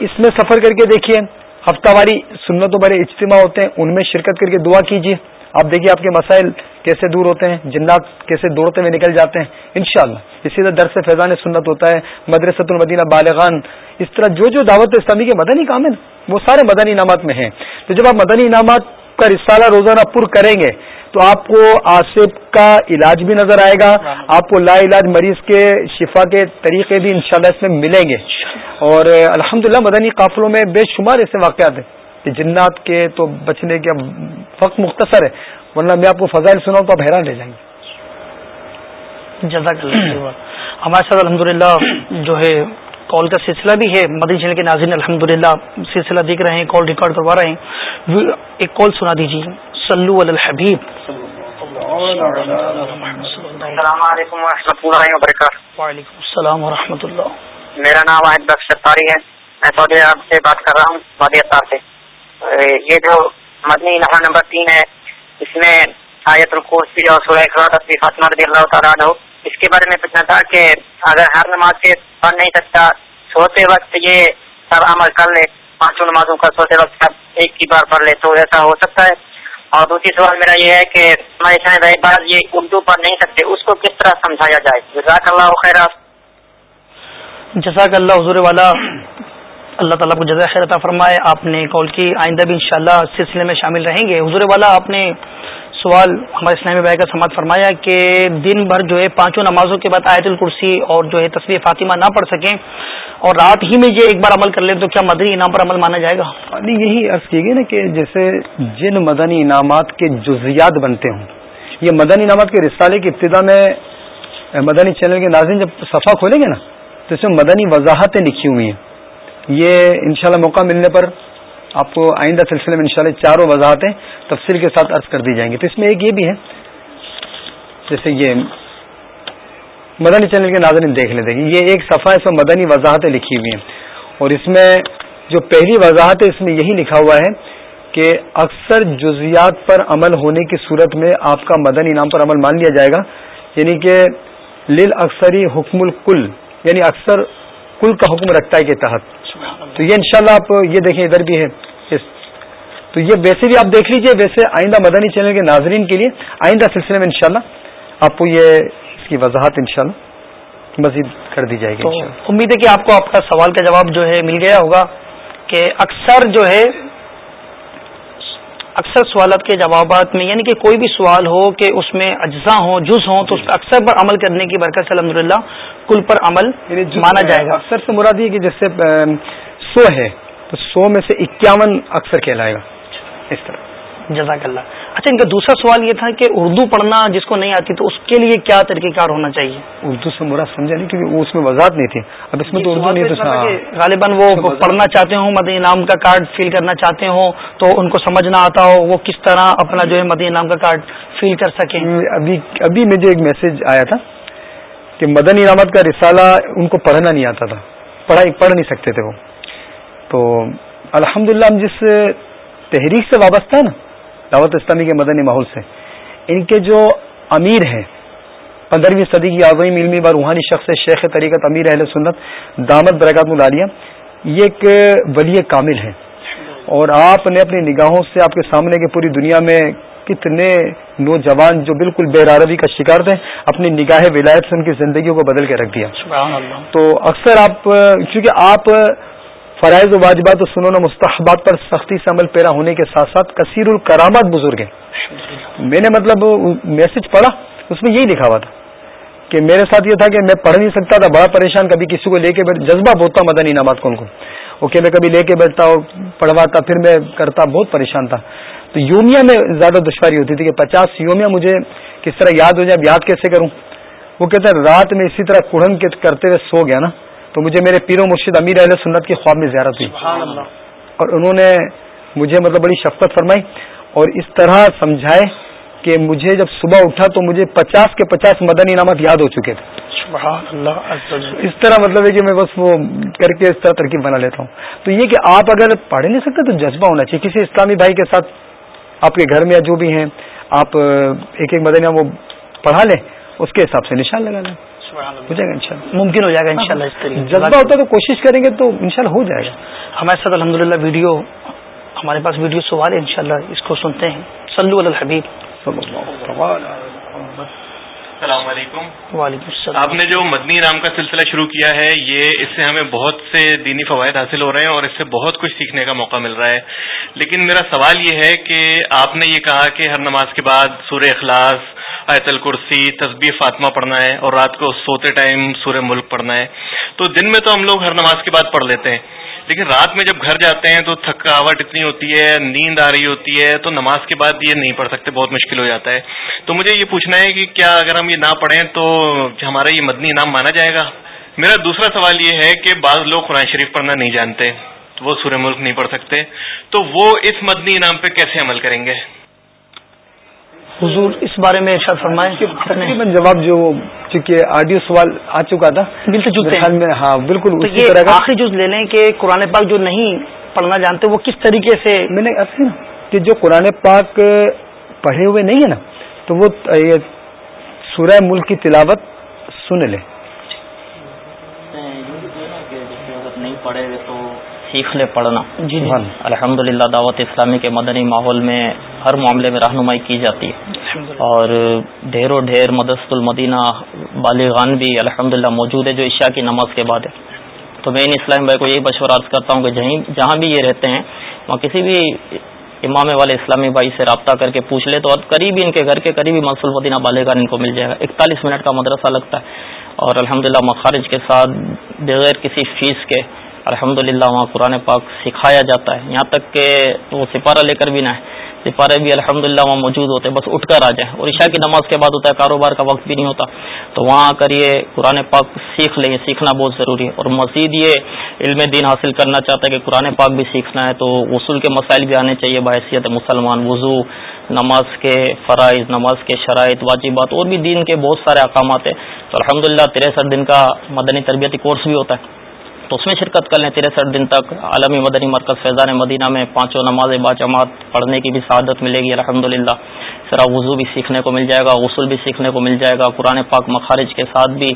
اس میں سفر کر کے دیکھیے ہفتہ واری سنتوں بڑے اجتماع ہوتے ہیں ان میں شرکت کر کے دعا کیجیے۔ آپ دیکھیے آپ کے مسائل کیسے دور ہوتے ہیں جنات کیسے دوڑتے ہوئے نکل جاتے ہیں انشاءاللہ۔ اسی طرح درس فیضان سنت ہوتا ہے مدرسۃ المدینہ بالغان۔ اس طرح جو جو دعوت اسلامی کے مدنی کام ہیں وہ سارے مدنی انعامات میں ہیں۔ تو جب آپ مدنی انعامات کا رسالہ روزانہ پر کریں گے تو آپ کو آصف کا علاج بھی نظر آئے گا۔ آپ کو لا علاج مریض کے شفا کے طریقے بھی انشاءاللہ اس میں ملیں گے۔ اور الحمدللہ مدنی قافلوں میں بے شمار ایسے واقعات ہیں کہ جنات کے تو بچنے کے وقت مختصر ہے۔ ورنہ میں آپ کو فضائل سناؤں تو آپ حیران رہ جائیں گے۔ جزاک اللہ ہمارے ساتھ الحمد جو ہے کال کا سلسلہ بھی ہے۔ مدنی چینل کے ناظرین الحمد للہ سلسلہ دیکھ رہے ہیں کال ریکارڈ کروا رہے ہیں۔ ایک کال سنا دیجیے۔ سلو الحبیب۔ السلام علیکم و رحمۃ اللہ وبرکاتہ۔ وعلیکم السلام و رحمۃ اللہ۔ میرا نام واحد بخش ستاری ہے۔ میں سعودی عرب سے بات کر رہا ہوں وادی اطار سے۔ یہ جو مدنی نفع نمبر تین ہے اس میں آیت القرسی اور سورہ اخلاق فاطمہ رضی اللہ تعالیٰ عنہ. اس کے بارے میں پوچھنا تھا کہ اگر ہر نماز سے پڑھ نہیں سکتا، سوتے وقت یہ سب عمل کر لے، پانچوں نمازوں کا سوتے وقت آپ ایک ہی بار پڑھ لے تو ایسا ہو سکتا ہے؟ اور دوسری سوال میرا یہ ہے کہ ہمارے رہے بات یہ اردو پڑھ نہیں سکتے، اس کو کس طرح سمجھایا جائے؟ جزاک اللہ خیر جزاک اللہ حضور والا اللہ تعالیٰ کو جزا خیر عطا فرمائے۔ آپ نے کال کی، آئندہ بھی انشاءاللہ سلسلے میں شامل رہیں گے۔ حضور والا، آپ نے سوال ہمارے اسلامی بھائی کا سماعت فرمایا کہ دن بھر جو ہے پانچوں نمازوں کے بعد آیت الکرسی اور جو ہے تصویر فاطمہ نہ پڑھ سکیں اور رات ہی میں یہ ایک بار عمل کر لیں تو کیا مدنی انعام پر عمل مانا جائے گا؟ یہی عرض کی گئی نا کہ جیسے جن مدنی انعامات کے جزیات بنتے ہوں، یہ مدنی انعامات کے رسالے کی ابتدا میں مدنی چینل کے ناظرین جب صفحہ کھولیں گے نا، تو اس میں مدنی وضاحتیں لکھی ہوئی ہیں۔ یہ انشاءاللہ موقع ملنے پر آپ کو آئندہ سلسلے میں انشاءاللہ چاروں وضاحتیں تفصیل کے ساتھ عرض کر دی جائیں گی۔ تو اس میں ایک یہ بھی ہے، جیسے یہ مدنی چینل کے ناظرین دیکھ لیتے ہیں یہ ایک صفحہ اس میں مدنی وضاحتیں لکھی ہوئی ہیں۔ اور اس میں جو پہلی وضاحت ہے، اس میں یہی لکھا ہوا ہے کہ اکثر جزیات پر عمل ہونے کی صورت میں آپ کا مدنی انعام پر عمل مان لیا جائے گا۔ یعنی کہ لل اکثری حکم الکل یعنی اکثر کل کا حکم رکھتا ہے کے تحت۔ تو یہ انشاءاللہ آپ یہ دیکھیں ادھر بھی ہے۔ تو یہ ویسے بھی آپ دیکھ لیجیے ویسے آئندہ مدنی چینل کے ناظرین کے لیے آئندہ سلسلے میں انشاءاللہ آپ کو یہ اس کی وضاحت انشاءاللہ مزید کر دی جائے گی امید ہے کہ آپ کو آپ کا سوال کا جواب جو ہے مل گیا ہوگا کہ اکثر جو ہے اکثر سوالات کے جوابات میں یعنی کہ کوئی بھی سوال ہو کہ اس میں اجزاء ہوں جز ہوں تو اس پہ اکثر پر عمل کرنے کی برکت سے الحمد للہ کل پر عمل یعنی مانا جائے گا۔ اکثر سے مراد یہ کہ جیسے سو ہے تو سو میں سے اکیاون اکثر کہلائے گا۔ اس طرح۔ جزاک اللہ۔ اچھا ان کا دوسرا سوال یہ تھا کہ اردو پڑھنا جس کو نہیں آتی تو اس کے لیے کیا طریقہ کار ہونا چاہیے؟ اردو سے مراد سمجھا نہیں کیونکہ وہ اس میں وضاحت نہیں تھی۔ اب اس میں تو اردو نہیں تو غالباً وہ پڑھنا چاہتے ہوں مدنی انعام کا کارڈ فل کرنا چاہتے ہوں تو ان کو سمجھنا آتا ہو وہ کس طرح اپنا جو ہے مدنی انعام کا کارڈ فل کر سکیں۔ ابھی ابھی مجھے ایک میسج آیا تھا کہ مدنی انعامات کا رسالہ ان کو پڑھنا نہیں آتا تھا۔ پڑھائی پڑھ نہیں سکتے تھے وہ۔ تو الحمدللہ ہم جس تحریک سے وابستہ ہے نا دعوت اسلامی کے مدنی ماحول سے۔ ان کے جو امیر ہیں پندرہویں صدی کی عظیم علمی بار روحانی شخص شیخ طریقت امیر اہل سنت دامت برکات ملالیہ یہ ایک ولی کامل ہے اور آپ نے اپنی نگاہوں سے آپ کے سامنے کے پوری دنیا میں کتنے نوجوان جو بالکل بے عربی کا شکار تھے اپنی نگاہ ولایت سے ان کی زندگیوں کو بدل کے رکھ دیا۔ تو اکثر آپ چونکہ آپ فرائض و واجبات و سنون و مستحبات پر سختی سے عمل پیرا ہونے کے ساتھ ساتھ کثیر الکرامات بزرگ ہیں۔ میں نے مطلب میسج پڑھا، اس میں یہی لکھا ہوا تھا کہ میرے ساتھ یہ تھا کہ میں پڑھ نہیں سکتا تھا، بڑا پریشان، کبھی کسی کو لے کے بیٹھ جذبہ بہت تھا مدنی انعامات کو ان کو۔ وہ میں کبھی لے کے بیٹھتا پڑھواتا، پھر میں کرتا، بہت پریشان تھا۔ تو یومیا میں زیادہ دشواری ہوتی تھی کہ پچاس یومیا مجھے کس طرح یاد ہو جائے، اب یاد کیسے کروں؟ وہ کہتے ہیں رات میں اسی طرح کڑن کے کرتے ہوئے سو گیا نا۔ تو مجھے میرے پیر و مرشد امیر اہل سنت کی خواب میں زیارت ہوئی۔ اور انہوں نے مجھے مطلب بڑی شفقت فرمائی اور اس طرح سمجھائے کہ مجھے جب صبح اٹھا تو مجھے پچاس کے پچاس مدن انعامات یاد ہو چکے تھے۔ اس طرح مطلب ہے کہ میں بس وہ کر کے اس طرح ترکیب بنا لیتا ہوں۔ تو یہ کہ آپ اگر پڑھ نہیں سکتے تو جذبہ ہونا چاہیے۔ کسی اسلامی بھائی کے ساتھ آپ کے گھر میں جو بھی ہیں آپ ایک ایک مدنیہ وہ پڑھا لیں اس کے حساب سے نشان لگا لیں۔ ہو جائے گا ان ممکن ہو جائے گا ان شاء اللہ جذبہ ہوتا ہے تو کوشش کریں گے تو ان ہو جائے گا۔ ہمارے ساتھ الحمد ویڈیو ہمارے پاس ویڈیو سوال ہے ان اس کو سنتے ہیں۔ سلو الحبیب۔ السلام علیکم۔ وعلیکم السلام۔ آپ نے جو مدنی نام کا سلسلہ شروع کیا ہے یہ اس سے ہمیں بہت سے دینی فوائد حاصل ہو رہے ہیں اور اس سے بہت کچھ سیکھنے کا موقع مل رہا ہے۔ لیکن میرا سوال یہ ہے کہ آپ نے یہ کہا کہ ہر نماز کے بعد سورہ اخلاص آیت الکرسی تصبیح فاطمہ پڑھنا ہے اور رات کو سوتے ٹائم سورہ ملک پڑھنا ہے۔ تو دن میں تو ہم لوگ ہر نماز کے بعد پڑھ لیتے ہیں، لیکن رات میں جب گھر جاتے ہیں تو تھکاوٹ اتنی ہوتی ہے، نیند آ رہی ہوتی ہے، تو نماز کے بعد یہ نہیں پڑھ سکتے، بہت مشکل ہو جاتا ہے۔ تو مجھے یہ پوچھنا ہے کہ کیا اگر ہم یہ نہ پڑھیں تو ہمارا یہ مدنی انعام مانا جائے گا؟ میرا دوسرا سوال یہ ہے کہ بعض لوگ قرآن شریف پڑھنا نہیں جانتے، وہ سورہ ملک نہیں پڑھ سکتے، تو وہ اس مدنی انعام پہ کیسے عمل کریں گے؟ حضور اس بارے میں ارشاد فرمائیں تقریباً جواب جو چونکہ آڈیو سوال آ چکا تھا میں ہاں بالکل آخری جز لے لیں کہ قرآن پاک جو نہیں پڑھنا جانتے وہ کس طریقے سے؟ میں نے نا کہ جو قرآن پاک پڑھے ہوئے نہیں ہے نا تو وہ سورہ ملک کی تلاوت سن لے۔ نہیں پڑھے تو سیکھ لے پڑھنا۔ جی, جی۔ الحمد للہ دعوت اسلامی کے مدنی ماحول میں ہر معاملے میں رہنمائی کی جاتی ہے۔ اور ڈھیر و ڈھیر مدست المدینہ بالغان بھی الحمد موجود ہے جو عشاء کی نماز کے بعد ہے۔ تو میں ان اسلام بھائی کو یہی مشورہ عرض کرتا ہوں کہ جہاں بھی یہ رہتے ہیں وہاں کسی بھی امام والے اسلامی بھائی سے رابطہ کر کے پوچھ لے تو قریب ان کے گھر کے قریبی منصول مدینہ بالغان ان کو مل جائے گا۔ اکتالیس منٹ کا مدرسہ لگتا ہے۔ اور الحمد مخارج کے ساتھ بغیر کسی فیس کے الحمد وہاں قرآن پاک سکھایا جاتا ہے۔ یہاں تک کہ وہ سپارہ لے کر بھی نہ ہے۔ سپارے بھی الحمد وہاں موجود ہوتے ہیں، بس اٹھ کر آ جائیں۔ اور عشاء کی نماز کے بعد ہوتا ہے، کاروبار کا وقت بھی نہیں ہوتا۔ تو وہاں آ کر یہ قرآن پاک سیکھ لیں سیکھنا بہت ضروری ہے۔ اور مزید یہ علم دین حاصل کرنا چاہتا ہے کہ قرآن پاک بھی سیکھنا ہے، تو غسل کے مسائل بھی آنے چاہیے۔ بحیثیت مسلمان، وضو، نماز کے فرائض، نماز کے شرائط، واجبات اور بھی دین کے بہت سارے احکامات ہیں۔ تو الحمد للہ تریسٹھ دن کا مدنی تربیتی کورس بھی ہوتا ہے۔ تو اس میں شرکت کر لیں تریسٹھ دن تک. عالمی مدنی مرکز فیضان مدینہ میں پانچوں نماز با جماعت پڑھنے کی بھی سعادت ملے گی الحمد للہ ذرا وضو بھی سیکھنے کو مل جائے گا، غسل بھی سیکھنے کو مل جائے گا، قرآن پاک مخارج کے ساتھ بھی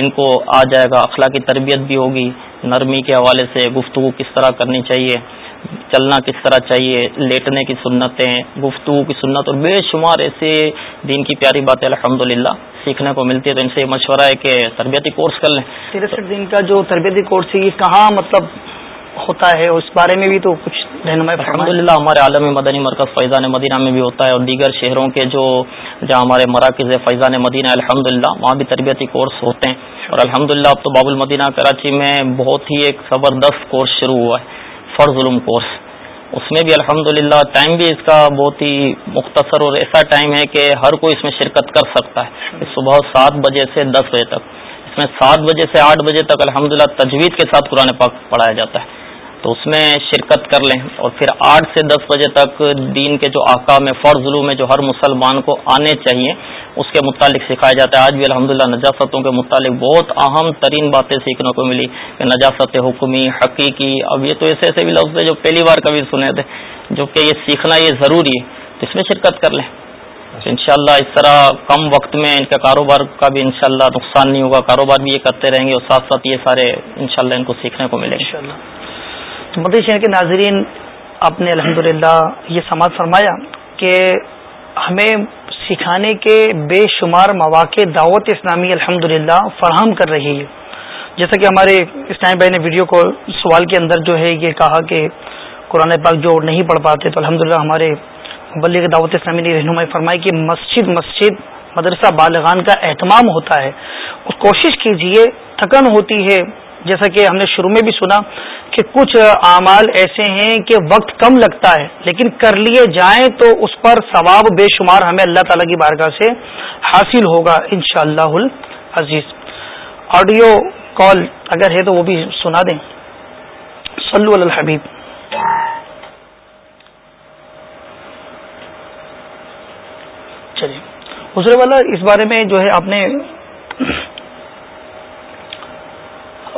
ان کو آ جائے گا، اخلاقی تربیت بھی ہوگی. نرمی کے حوالے سے گفتگو کس طرح کرنی چاہیے؟ چلنا کس طرح چاہیے لیٹنے کی سنتیں گفتگو کی سنت اور بے شمار ایسے دین کی پیاری باتیں الحمد سیکھنے کو ملتی ہے تو ان سے یہ مشورہ ہے کہ تربیتی کورس کر لیں۔ تریسٹھ دن کا جو تربیتی کورس ہے یہ کہاں مطلب ہوتا ہے؟ اس بارے میں بھی تو کچھ رہنمائی الحمد للہ ہمارے عالمی مدنی مرکز فیضان مدینہ میں بھی ہوتا ہے اور دیگر شہروں کے جو جہاں ہمارے مراکز فیضان مدینہ الحمد للہ وہاں بھی تربیتی کورس ہوتے ہیں۔ اور الحمد للہ اب تو باب المدینہ کراچی میں بہت ہی ایک زبردست کورس شروع ہوا ہے۔ فرض علوم کورس اس میں بھی الحمد ٹائم بھی اس کا بہت ہی مختصر اور ایسا ٹائم ہے کہ ہر کوئی اس میں شرکت کر سکتا ہے۔ صبح سات بجے سے دس بجے تک۔ اس میں سات بجے سے آٹھ بجے تک الحمد تجوید کے ساتھ قرآن پاک پڑھایا جاتا ہے۔ تو اس میں شرکت کر لیں اور پھر آٹھ سے دس بجے تک دین کے جو آکام ہے فرض ظلم میں جو ہر مسلمان کو آنے چاہیے، اس کے متعلق سکھایا جاتا ہے آج بھی الحمدللہ نجاستوں کے متعلق بہت اہم ترین باتیں سیکھنے کو ملی کہ نجاست حکمی حقیقی۔ اب یہ تو ایسے ایسے بھی لفظ ہے جو پہلی بار کبھی سنے تھے، جو کہ یہ سیکھنا یہ ضروری ہے۔ تو اس میں شرکت کر لیں۔ انشاءاللہ اس طرح کم وقت میں ان کا کاروبار کا بھی انشاءاللہ نقصان نہیں ہوگا۔ کاروبار بھی یہ کرتے رہیں گے اور ساتھ ساتھ یہ سارے انشاءاللہ ان کو سیکھنے کو ملے گا تو مدی شہر کے ناظرین، آپ نے الحمد یہ سماعت فرمایا کہ ہمیں سکھانے کے بے شمار مواقع دعوت اسلامی الحمد فراہم کر رہی ہے۔ جیسا کہ ہمارے اسلام بھائی نے ویڈیو کو سوال کے اندر جو ہے یہ کہا کہ قرآن پاک جو نہیں پڑھ پاتے تو الحمد ہمارے مبلغ دعوت اسلامی نے رہنمائی فرمائی کہ مسجد مسجد، مدرسہ بالغان کا اہتمام ہوتا ہے۔ اور کوشش کیجیے، تھکن ہوتی ہے۔ جیسا کہ ہم نے شروع میں بھی سنا کہ کچھ اعمال ایسے ہیں کہ وقت کم لگتا ہے، لیکن کر لیے جائیں تو اس پر ثواب بے شمار ہمیں اللہ تعالی کی بارگاہ سے حاصل ہوگا ان شاء اللہ عزیز آڈیو کال اگر ہے تو وہ بھی سنا دیں۔ صلو علی الحبیب۔ چلیے۔ حضر والا، اس بارے میں جو ہے آپ نے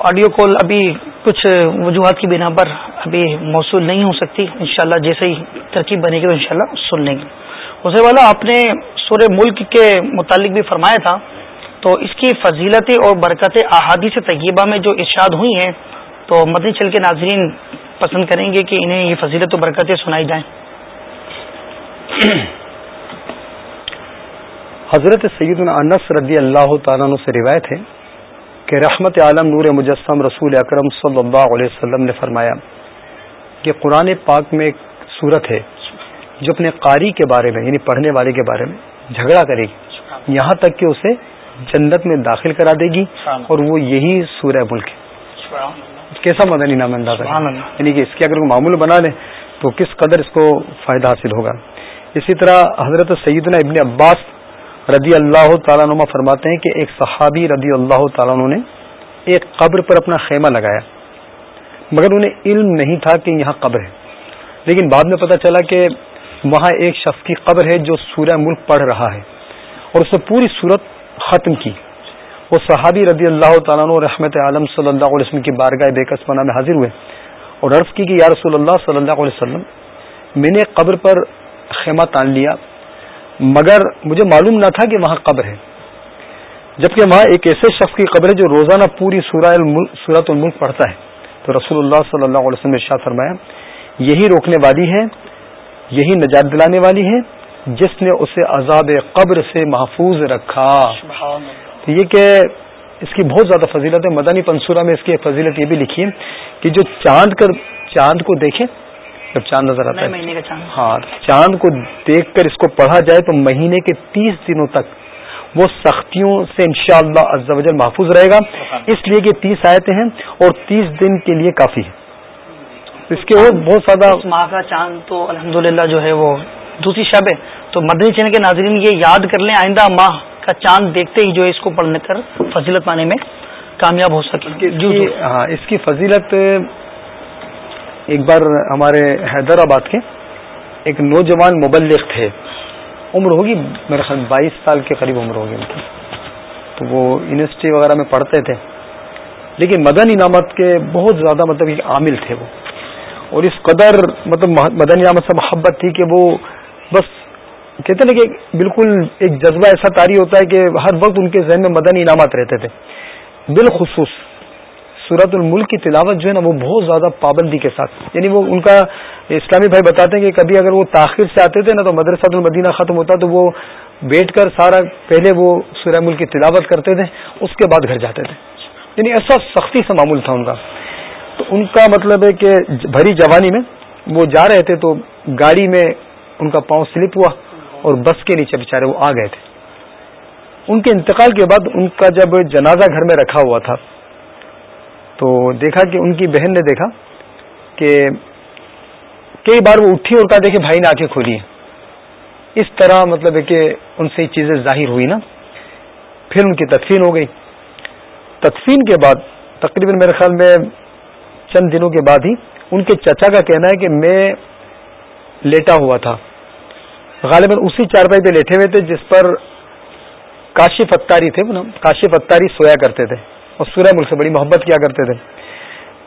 آڈیو کال ابھی کچھ وجوہات کی بنا پر ابھی موصول نہیں ہو سکتی۔ انشاءاللہ جیسے ہی ترکیب بنے گی تو انشاءاللہ سن لیں گے۔ حسین والا، آپ نے سورہ ملک کے متعلق بھی فرمایا تھا۔ تو اس کی فضیلتیں اور برکت احادیث طیبہ میں جو ارشاد ہوئی ہیں، تو مدنی چل کے ناظرین پسند کریں گے کہ انہیں یہ فضیلت و برکتیں سنائی جائیں۔ حضرت سیدنا انس رضی اللہ تعالیٰ سے روایت ہے کہ رحمت عالم نور مجسم رسول اکرم صلی اللہ علیہ وسلم نے فرمایا کہ قرآن پاک میں ایک صورت ہے جو اپنے قاری کے بارے میں یعنی پڑھنے والے کے بارے میں جھگڑا کرے گی۔ یہاں تک کہ اسے جنت میں داخل کرا دے گی اور وہ یہی سورہ ملک ہے۔ کیسا مدنی نام اندازہ یعنی کہ اس کے اگر معمول بنا لیں تو کس قدر اس کو فائدہ حاصل ہوگا۔ اسی طرح حضرت سیدنا ابن عباس رضی اللہ تعالیٰ نما فرماتے ہیں کہ ایک صحابی رضی اللہ تعالیٰ نے ایک قبر پر اپنا خیمہ لگایا۔ مگر انہیں علم نہیں تھا کہ یہاں قبر ہے۔ لیکن بعد میں پتہ چلا کہ وہاں ایک شخص کی قبر ہے جو سورہ ملک پڑھ رہا ہے اور اس نے پوری صورت ختم کی۔ وہ صحابی رضی اللہ تعالیٰ عنہ رحمت عالم صلی اللہ علیہ وسلم کی بارگاہ بے قسمانہ میں حاضر ہوئے اور عرض کی کہ یا رسول اللہ صلی اللہ علیہ وسلم، میں نے قبر پر خیمہ تان لیا۔ مگر مجھے معلوم نہ تھا کہ وہاں قبر ہے۔ جبکہ وہاں ایک ایسے شخص کی قبر ہے جو روزانہ پوری سورت الملک پڑھتا ہے۔ تو رسول اللہ صلی اللہ علیہ وسلم ارشاد فرمایا یہی روکنے والی ہے یہی نجات دلانے والی ہے جس نے اسے عذاب قبر سے محفوظ رکھا۔ تو یہ کہ اس کی بہت زیادہ فضیلت ہے۔ مدنی پنصورہ میں اس کی فضیلت یہ بھی لکھی ہے کہ جو چاند کر چاند کو دیکھے جب چاند نظر آتا ہے۔ ہاں چاند کو دیکھ کر اس کو پڑھا جائے تو مہینے کے تیس دنوں تک وہ سختیوں سے انشاءاللہ شاء اللہ محفوظ رہے گا۔ اس لیے کہ تیس آیتیں ہیں اور تیس دن کے لیے کافی ہے اس کے اور بہت زیادہ ماہ کا چاند تو الحمد جو ہے وہ دوسری شب ہے۔ تو مدنی چین کے ناظرین یہ یاد کر لیں آئندہ ماہ کا چاند دیکھتے ہی جو ہے اس کو پڑھنے کر فضیلت پانے میں کامیاب ہو سکے ہاں اس کی فضیلت ایک بار ہمارے حیدرآباد کے ایک نوجوان مبلغ تھے۔ عمر ہوگی میرے خیال بائیس سال کے قریب عمر ہوگی ان کی۔ تو وہ یونیورسٹی وغیرہ میں پڑھتے تھے۔ لیکن مدن انعامت کے بہت زیادہ مطلب ایک عامل تھے وہ۔ اور اس قدر مطلب مدن انعامت سے محبت تھی کہ وہ بس کہتے نا کہ بالکل ایک جذبہ ایسا تاری ہوتا ہے کہ ہر وقت ان کے ذہن میں مدن انعامات رہتے تھے۔ بالخصوص سورت الملک کی تلاوت جو ہے نا وہ بہت زیادہ پابندی کے ساتھ۔ یعنی وہ ان کا اسلامی بھائی بتاتے ہیں کہ کبھی اگر وہ تاخیر سے آتے تھے نا تو مدرسہ المدینہ ختم ہوتا تو وہ بیٹھ کر سارا پہلے وہ سورہ ملک کی تلاوت کرتے تھے، اس کے بعد گھر جاتے تھے۔ یعنی ایسا سختی سے معمول تھا ان کا۔ تو ان کا مطلب ہے کہ بھری جوانی میں وہ جا رہے تھے تو گاڑی میں ان کا پاؤں سلپ ہوا اور بس کے نیچے بےچارے وہ آ گئے تھے۔ ان کے انتقال کے بعد ان کا جب جنازہ گھر میں رکھا ہوا تھا تو دیکھا کہ ان کی بہن نے دیکھا کہ کئی بار وہ اٹھی اور کہا دیکھے بھائی نے آنکھیں کھولی ہیں۔ اس طرح مطلب ہے کہ ان سے یہ چیزیں ظاہر ہوئی نا۔ پھر ان کی تدفین ہو گئی۔ تدفین کے بعد، تقریباً میرے خیال میں چند دنوں کے بعد ہی، ان کے چچا کا کہنا ہے کہ میں لیٹا ہوا تھا۔ غالباً اسی چارپائی پہ لیٹے ہوئے تھے جس پر کاشف اتاری تھے مطلب کاشف اتاری سویا کرتے تھے۔ اور سورہ ملک سے بڑی محبت کیا کرتے تھے۔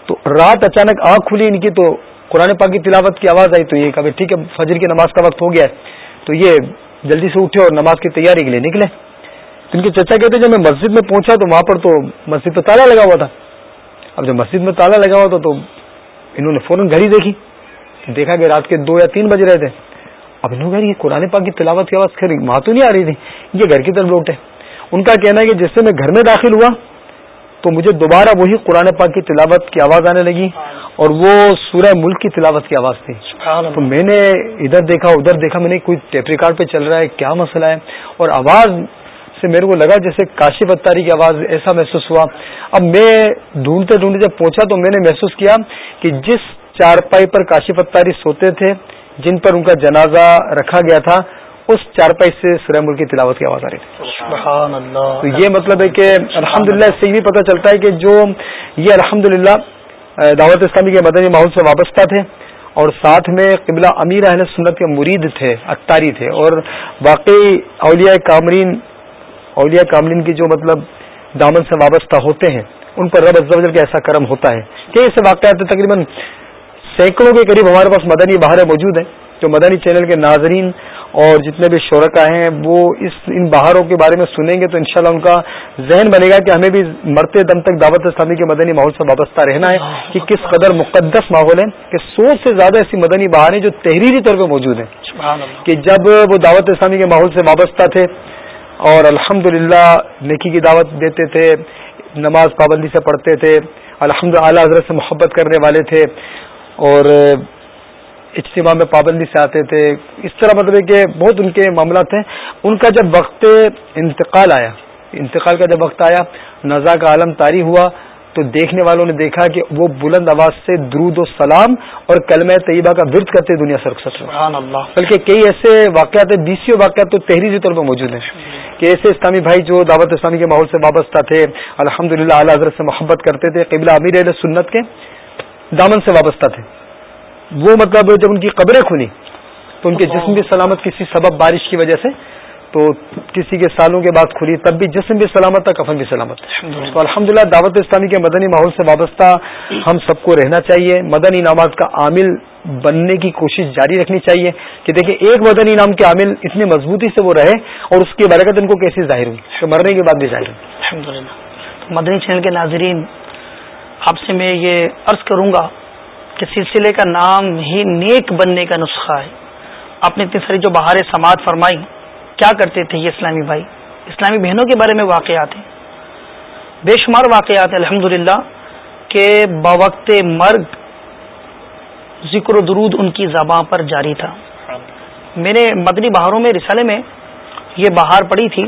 تو رات اچانک آنکھ کھلی ان کی تو قرآن پاک کی تلاوت کی آواز آئی تو یہ کبھی ٹھیک ہے، فجر کی نماز کا وقت ہو گیا ہے۔ تو یہ جلدی سے اٹھے اور نماز کی تیاری کے لیے نکلے۔ ان کے چچا کہتے جب میں مسجد میں پہنچا تو وہاں پر تو مسجد پہ تالا لگا ہوا تھا۔ اب جب مسجد میں تالا لگا ہوا تھا تو انہوں نے فوراً گھڑی دیکھی۔ دیکھا کہ رات کے دو یا تین بج رہے تھے۔ اب انہوں نے یہ قرآن پاک کی تلاوت کی آواز خیر وہاں تو نہیں آ رہی تھی۔ یہ گھر کی طرف لوٹے۔ ان کا کہنا ہے کہ جس سے میں گھر میں داخل ہوا تو مجھے دوبارہ وہی قرآن پاک کی تلاوت کی آواز آنے لگی اور وہ سورہ ملک کی تلاوت کی آواز تھی۔ تو میں نے ادھر دیکھا ادھر دیکھا میں نے کوئی ٹیپ ریکارڈ پہ چل رہا ہے کیا مسئلہ ہے؟ اور آواز سے میرے کو لگا جیسے کاشی بتاری کی آواز ایسا محسوس ہوا۔ اب میں ڈھونڈتے ڈھونڈتے جب پہنچا تو میں نے محسوس کیا کہ جس چارپائی پر کاشی پتاری سوتے تھے جن پر ان کا جنازہ رکھا گیا تھا اس چارپائی سے سورہ ملک کی تلاوت کی آواز آ رہی تھی۔ تو یہ مطلب ہے کہ الحمد للہ اس سے یہ بھی پتہ چلتا ہے کہ جو یہ الحمد دعوت اسلامی کے مدنی ماحول سے وابستہ تھے اور ساتھ میں قبلہ امیر اہل سنت کے مرید تھے اتاری تھے۔ اور واقعی اولیاء کامرین اولیاء کامرین کی جو مطلب دامن سے وابستہ ہوتے ہیں ان پر رب ازل کا ایسا کرم ہوتا ہے کہ ایسے واقعات تقریباً سینکڑوں کے قریب ہمارے پاس مدنی بہاریں موجود ہیں جو مدنی چینل کے ناظرین اور جتنے بھی شرکا ہیں وہ اس ان بہاروں کے بارے میں سنیں گے تو انشاءاللہ ان کا ذہن بنے گا کہ ہمیں بھی مرتے دم تک دعوت اسلامی کے مدنی ماحول سے وابستہ رہنا ہے کہ کس قدر مقدس ماحول ہے کہ سو سے زیادہ ایسی مدنی بہاریں جو تحریری طور پہ موجود ہیں۔ کہ جب وہ دعوت اسلامی کے ماحول سے وابستہ تھے اور الحمد نیکی کی دعوت دیتے تھے نماز پابندی سے پڑھتے تھے الحمد اعلیٰ حضرت سے محبت کرنے والے تھے اور اجتماع میں پابندی سے آتے تھے۔ اس طرح مطلب کہ بہت ان کے معاملات ہیں۔ ان کا جب وقت انتقال آیا انتقال کا جب وقت آیا نزا کا عالم تاری ہوا تو دیکھنے والوں نے دیکھا کہ وہ بلند آواز سے درود و سلام اور کلمہ طیبہ کا ورد کرتے دنیا سر بلکہ کئی ایسے واقعات بیسوں واقعات تو تحریری طور پر موجود ہیں۔ کہ ایسے اسلامی بھائی جو دعوت اسلامی کے ماحول سے وابستہ تھے الحمد للہ اعلیٰ حضرت سے محبت کرتے تھے قبلہ امیر علیہ سنت کے دامن سے وابستہ تھے۔ وہ مطلب جب ان کی قبریں کھلی تو ان کے جسم بھی سلامت کسی سبب بارش کی وجہ سے تو کسی کے سالوں کے بعد کھلی تب بھی جسم بھی سلامت تھا کفن بھی سلامت تو الحمد دعوت اسلامی کے مدنی ماحول سے وابستہ ہم سب کو رہنا چاہیے۔ مدنی انعامات کا عامل بننے کی کوشش جاری رکھنی چاہیے کہ دیکھیں ایک مدنی انعام کے عامل اتنی مضبوطی سے وہ رہے اور اس کی برکت ان کو کیسی ظاہر ہوئی۔ مرنے کے بعد بھی ظاہر ہوئی۔ مدنی چینل کے ناظرین آپ سے میں یہ عرض کروں گا کہ سلسلے کا نام ہی نیک بننے کا نسخہ ہے۔ آپ نے اتنی ساری جو بہار سماعت فرمائی، کیا کرتے تھے یہ اسلامی بھائی؟ اسلامی بہنوں کے بارے میں واقعات ہیں۔ بے شمار واقعات ہیں الحمد للہ کہ بوقت مرگ ذکر و درود ان کی زباں پر جاری تھا۔ میں نے مدنی بہاروں میں رسالے میں یہ بہار پڑی تھی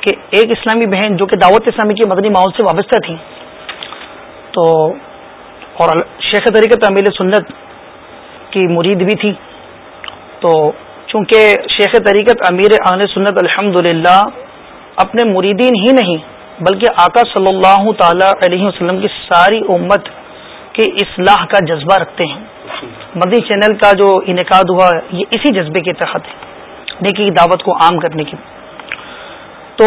کہ ایک اسلامی بہن جو کہ دعوت اسلامی کے مدنی ماحول سے وابستہ تھی، تو اور شیخ طریقت امیل سنت کی مرید بھی تھی۔ تو چونکہ شیخ طریقت امیر آن سنت الحمد اپنے مریدین ہی نہیں، بلکہ آقا صلی اللہ تعالی علیہ وسلم کی ساری امت کے اصلاح کا جذبہ رکھتے ہیں۔ مدنی چینل کا جو انعقاد ہوا، یہ اسی جذبے کے تحت ہے، نیکی کی دعوت کو عام کرنے کی تو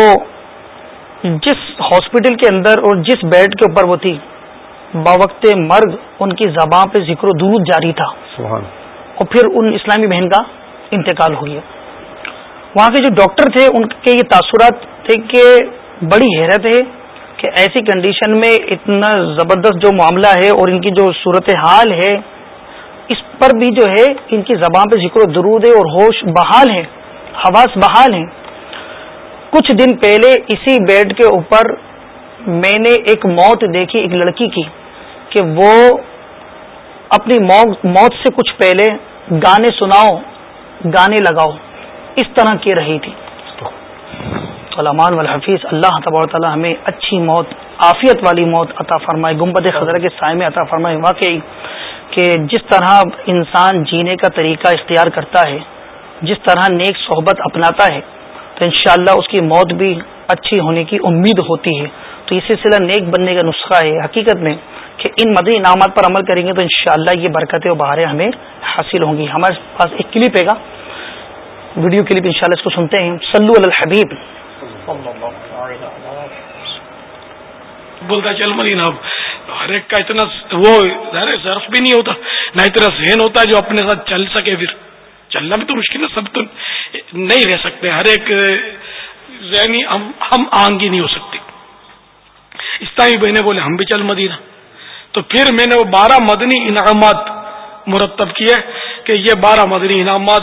جس ہاسپٹل کے اندر اور جس بیڈ کے اوپر وہ تھی باوقت مرگ ان کی زباں پہ ذکر و درود جاری تھا۔ سبحان. اور پھر ان اسلامی بہن کا انتقال ہو گیا۔ وہاں کے جو ڈاکٹر تھے ان کے یہ تاثرات تھے کہ بڑی حیرت ہے کہ ایسی کنڈیشن میں اتنا زبردست جو معاملہ ہے اور ان کی جو صورت حال ہے اس پر بھی جو ہے ان کی زبان پہ ذکر و درود ہے اور ہوش بحال ہے حواس بحال ہیں۔ کچھ دن پہلے اسی بیڈ کے اوپر میں نے ایک موت دیکھی ایک لڑکی کی۔ کہ وہ اپنی موت سے کچھ پہلے گانے سناؤ، گانے لگاؤ۔ اس طرح کی رہی تھی۔ علامان والحفیظ، اللہ تبار تعالیٰ ہمیں اچھی موت، عافیت والی موت عطا فرمائے۔ گمبد خزرہ کے سائے میں عطا فرمائے۔ واقعی کہ جس طرح انسان جینے کا طریقہ اختیار کرتا ہے، جس طرح نیک صحبت اپناتا ہے، تو انشاءاللہ اس کی موت بھی اچھی ہونے کی امید ہوتی ہے۔ تو یہ سلسلہ نیک بننے کا نسخہ ہے۔ حقیقت میں کہ ان مدنی انعامات پر عمل کریں گے تو انشاءاللہ یہ برکتیں و بہاریں ہمیں حاصل ہوں گی۔ ہمارے پاس ایک کلپ ہے گا۔ ویڈیو کلپ انشاءاللہ اس کو سنتے ہیں۔ سلو الحبیب۔ بولتا چل مدینہ ہر ایک کا اتنا وہ ظرف بھی نہیں ہوتا، نہ اتنا ذہن ہوتا جو اپنے ساتھ چل سکے۔ پھر چلنا بھی تو مشکل ہے، سب تو نہیں رہ سکتے۔ ہر ایک ذہنی ہم آنگی نہیں ہو سکتی اس طرح بہنے بولے، ہم بھی چل مدینہ تو پھر میں نے وہ بارہ مدنی انعامات مرتب کیے کہ یہ بارہ مدنی انعامات،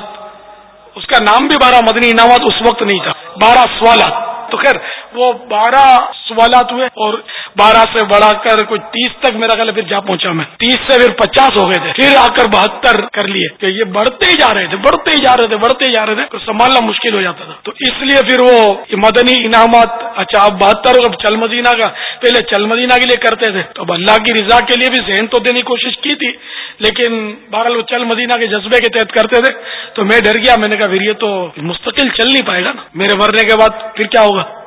اس کا نام بھی بارہ مدنی انعامات اس وقت نہیں تھا، بارہ سوالات۔ تو خیر، وہ بارہ سوالات ہوئے اور بارہ سے بڑھا کر کوئی تیس تک میرا خیال پھر جا پہنچا میں۔ تیس سے پھر پچاس ہو گئے تھے۔ پھر آ کر بہتر کر لیے کہ یہ بڑھتے ہی جا رہے تھے، بڑھتے ہی جا رہے تھے، بڑھتے ہی جا رہے تھے۔ تو سنبھالنا مشکل ہو جاتا تھا۔ تو اس لیے پھر وہ مدنی انعامات اچھا اب بہتر ہو چل مدینہ کا۔ پہلے چل مدینہ کے لیے کرتے تھے۔ تو اب اللہ کی رضا کے لیے بھی ذہن تو دینے کی کوشش کی تھی، لیکن بہرحال وہ چل مدینہ کے جذبے کے تحت کرتے تھے۔ تو میں ڈر گیا، میں نے کہا پھر یہ تو مستقل چل نہیں پائے گا نا۔ میرے مرنے کے بعد پھر کیا ہوگا؟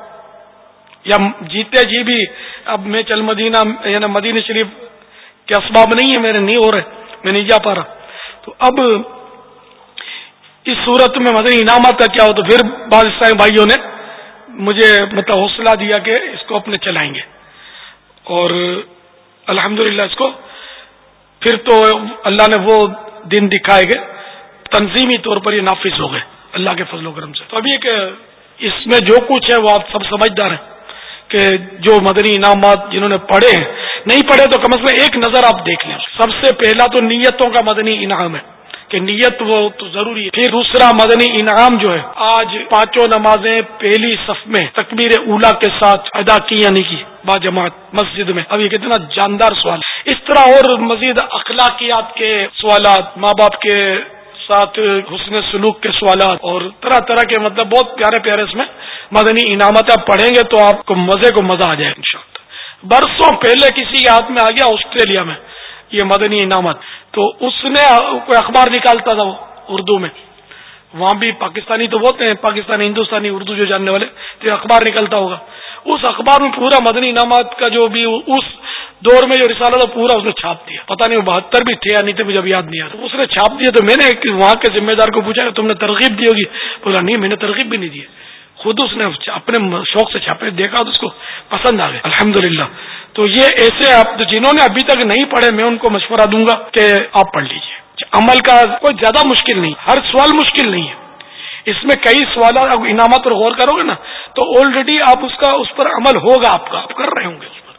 یا جیتے جی بھی اب میں چل مدینہ یعنی مدینہ شریف کے اسباب نہیں ہے میرے نہیں ہو رہے، میں نہیں جا پا رہا۔ تو اب اس صورت میں مدنی انعامات کا کیا ہو تو پھر بادشاہ بھائیوں نے مجھے مطلب حوصلہ دیا کہ اس کو اپنے چلائیں گے۔ اور الحمد اس کو پھر تو اللہ نے وہ دن دکھائے گئے، تنظیمی طور پر یہ نافذ ہو گئے، اللہ کے فضل و کرم سے۔ تو ابھی کہ اس میں جو کچھ ہے وہ آپ سب سمجھدار ہیں۔ کہ جو مدنی انعامات جنہوں نے پڑھے ہیں، نہیں پڑھے تو کم از کم ایک نظر آپ دیکھ لیں۔ سب سے پہلا تو نیتوں کا مدنی انعام ہے، کہ نیت وہ تو ضروری ہے۔ پھر دوسرا مدنی انعام جو ہے، آج پانچوں نمازیں پہلی صف میں تکبیر اولا کے ساتھ ادا کی یا نہیں کی با جماعت مسجد میں۔ اب یہ کتنا جاندار سوال اس طرح اور مزید اخلاقیات کے سوالات، ماں باپ کے ساتھ حسن سلوک کے سوالات اور طرح طرح کے مطلب بہت پیارے پیارے اس میں۔ مدنی انعامات آپ پڑھیں گے تو آپ کو مزے کو مزہ آ جائے ان برسوں پہلے کسی کے ہاتھ میں آ گیا آسٹریلیا میں یہ مدنی انعامات تو اس نے کوئی اخبار نکالتا تھا وہ اردو میں۔ وہاں بھی پاکستانی تو بہت ہیں، پاکستانی، ہندوستانی، اردو جو جاننے والے، تو اخبار نکلتا ہوگا۔ اس اخبار میں پورا مدنی انعامات کا جو بھی اس دور میں جو رسالہ تھا، پورا اس نے چھاپ دیا۔ پتا نہیں وہ بہتر بھی تھے یا نہیں تھے، مجھے اب یاد نہیں آ اس نے چھاپ دیا تو میں نے وہاں کے ذمہ دار کو پوچھا کہ تم نے ترغیب دی ہوگی؟ بولا نہیں، میں نے ترغیب بھی نہیں دی۔ خود اس نے اپنے شوق سے چھاپے دیکھا تو اس کو پسند آ گئے۔ الحمد تو یہ ایسے آپ جنہوں نے ابھی تک نہیں پڑھے، میں ان کو مشورہ دوں گا کہ آپ پڑھ لیجیے۔ عمل کا کوئی زیادہ مشکل نہیں، ہر سوال مشکل نہیں ہے۔ اس میں کئی سوالات انعامات پر غور کرو گے نا، تو آلریڈی آپ اس کا، اس پر عمل ہوگا آپ کا، آپ کر رہے ہوں گے اس پر۔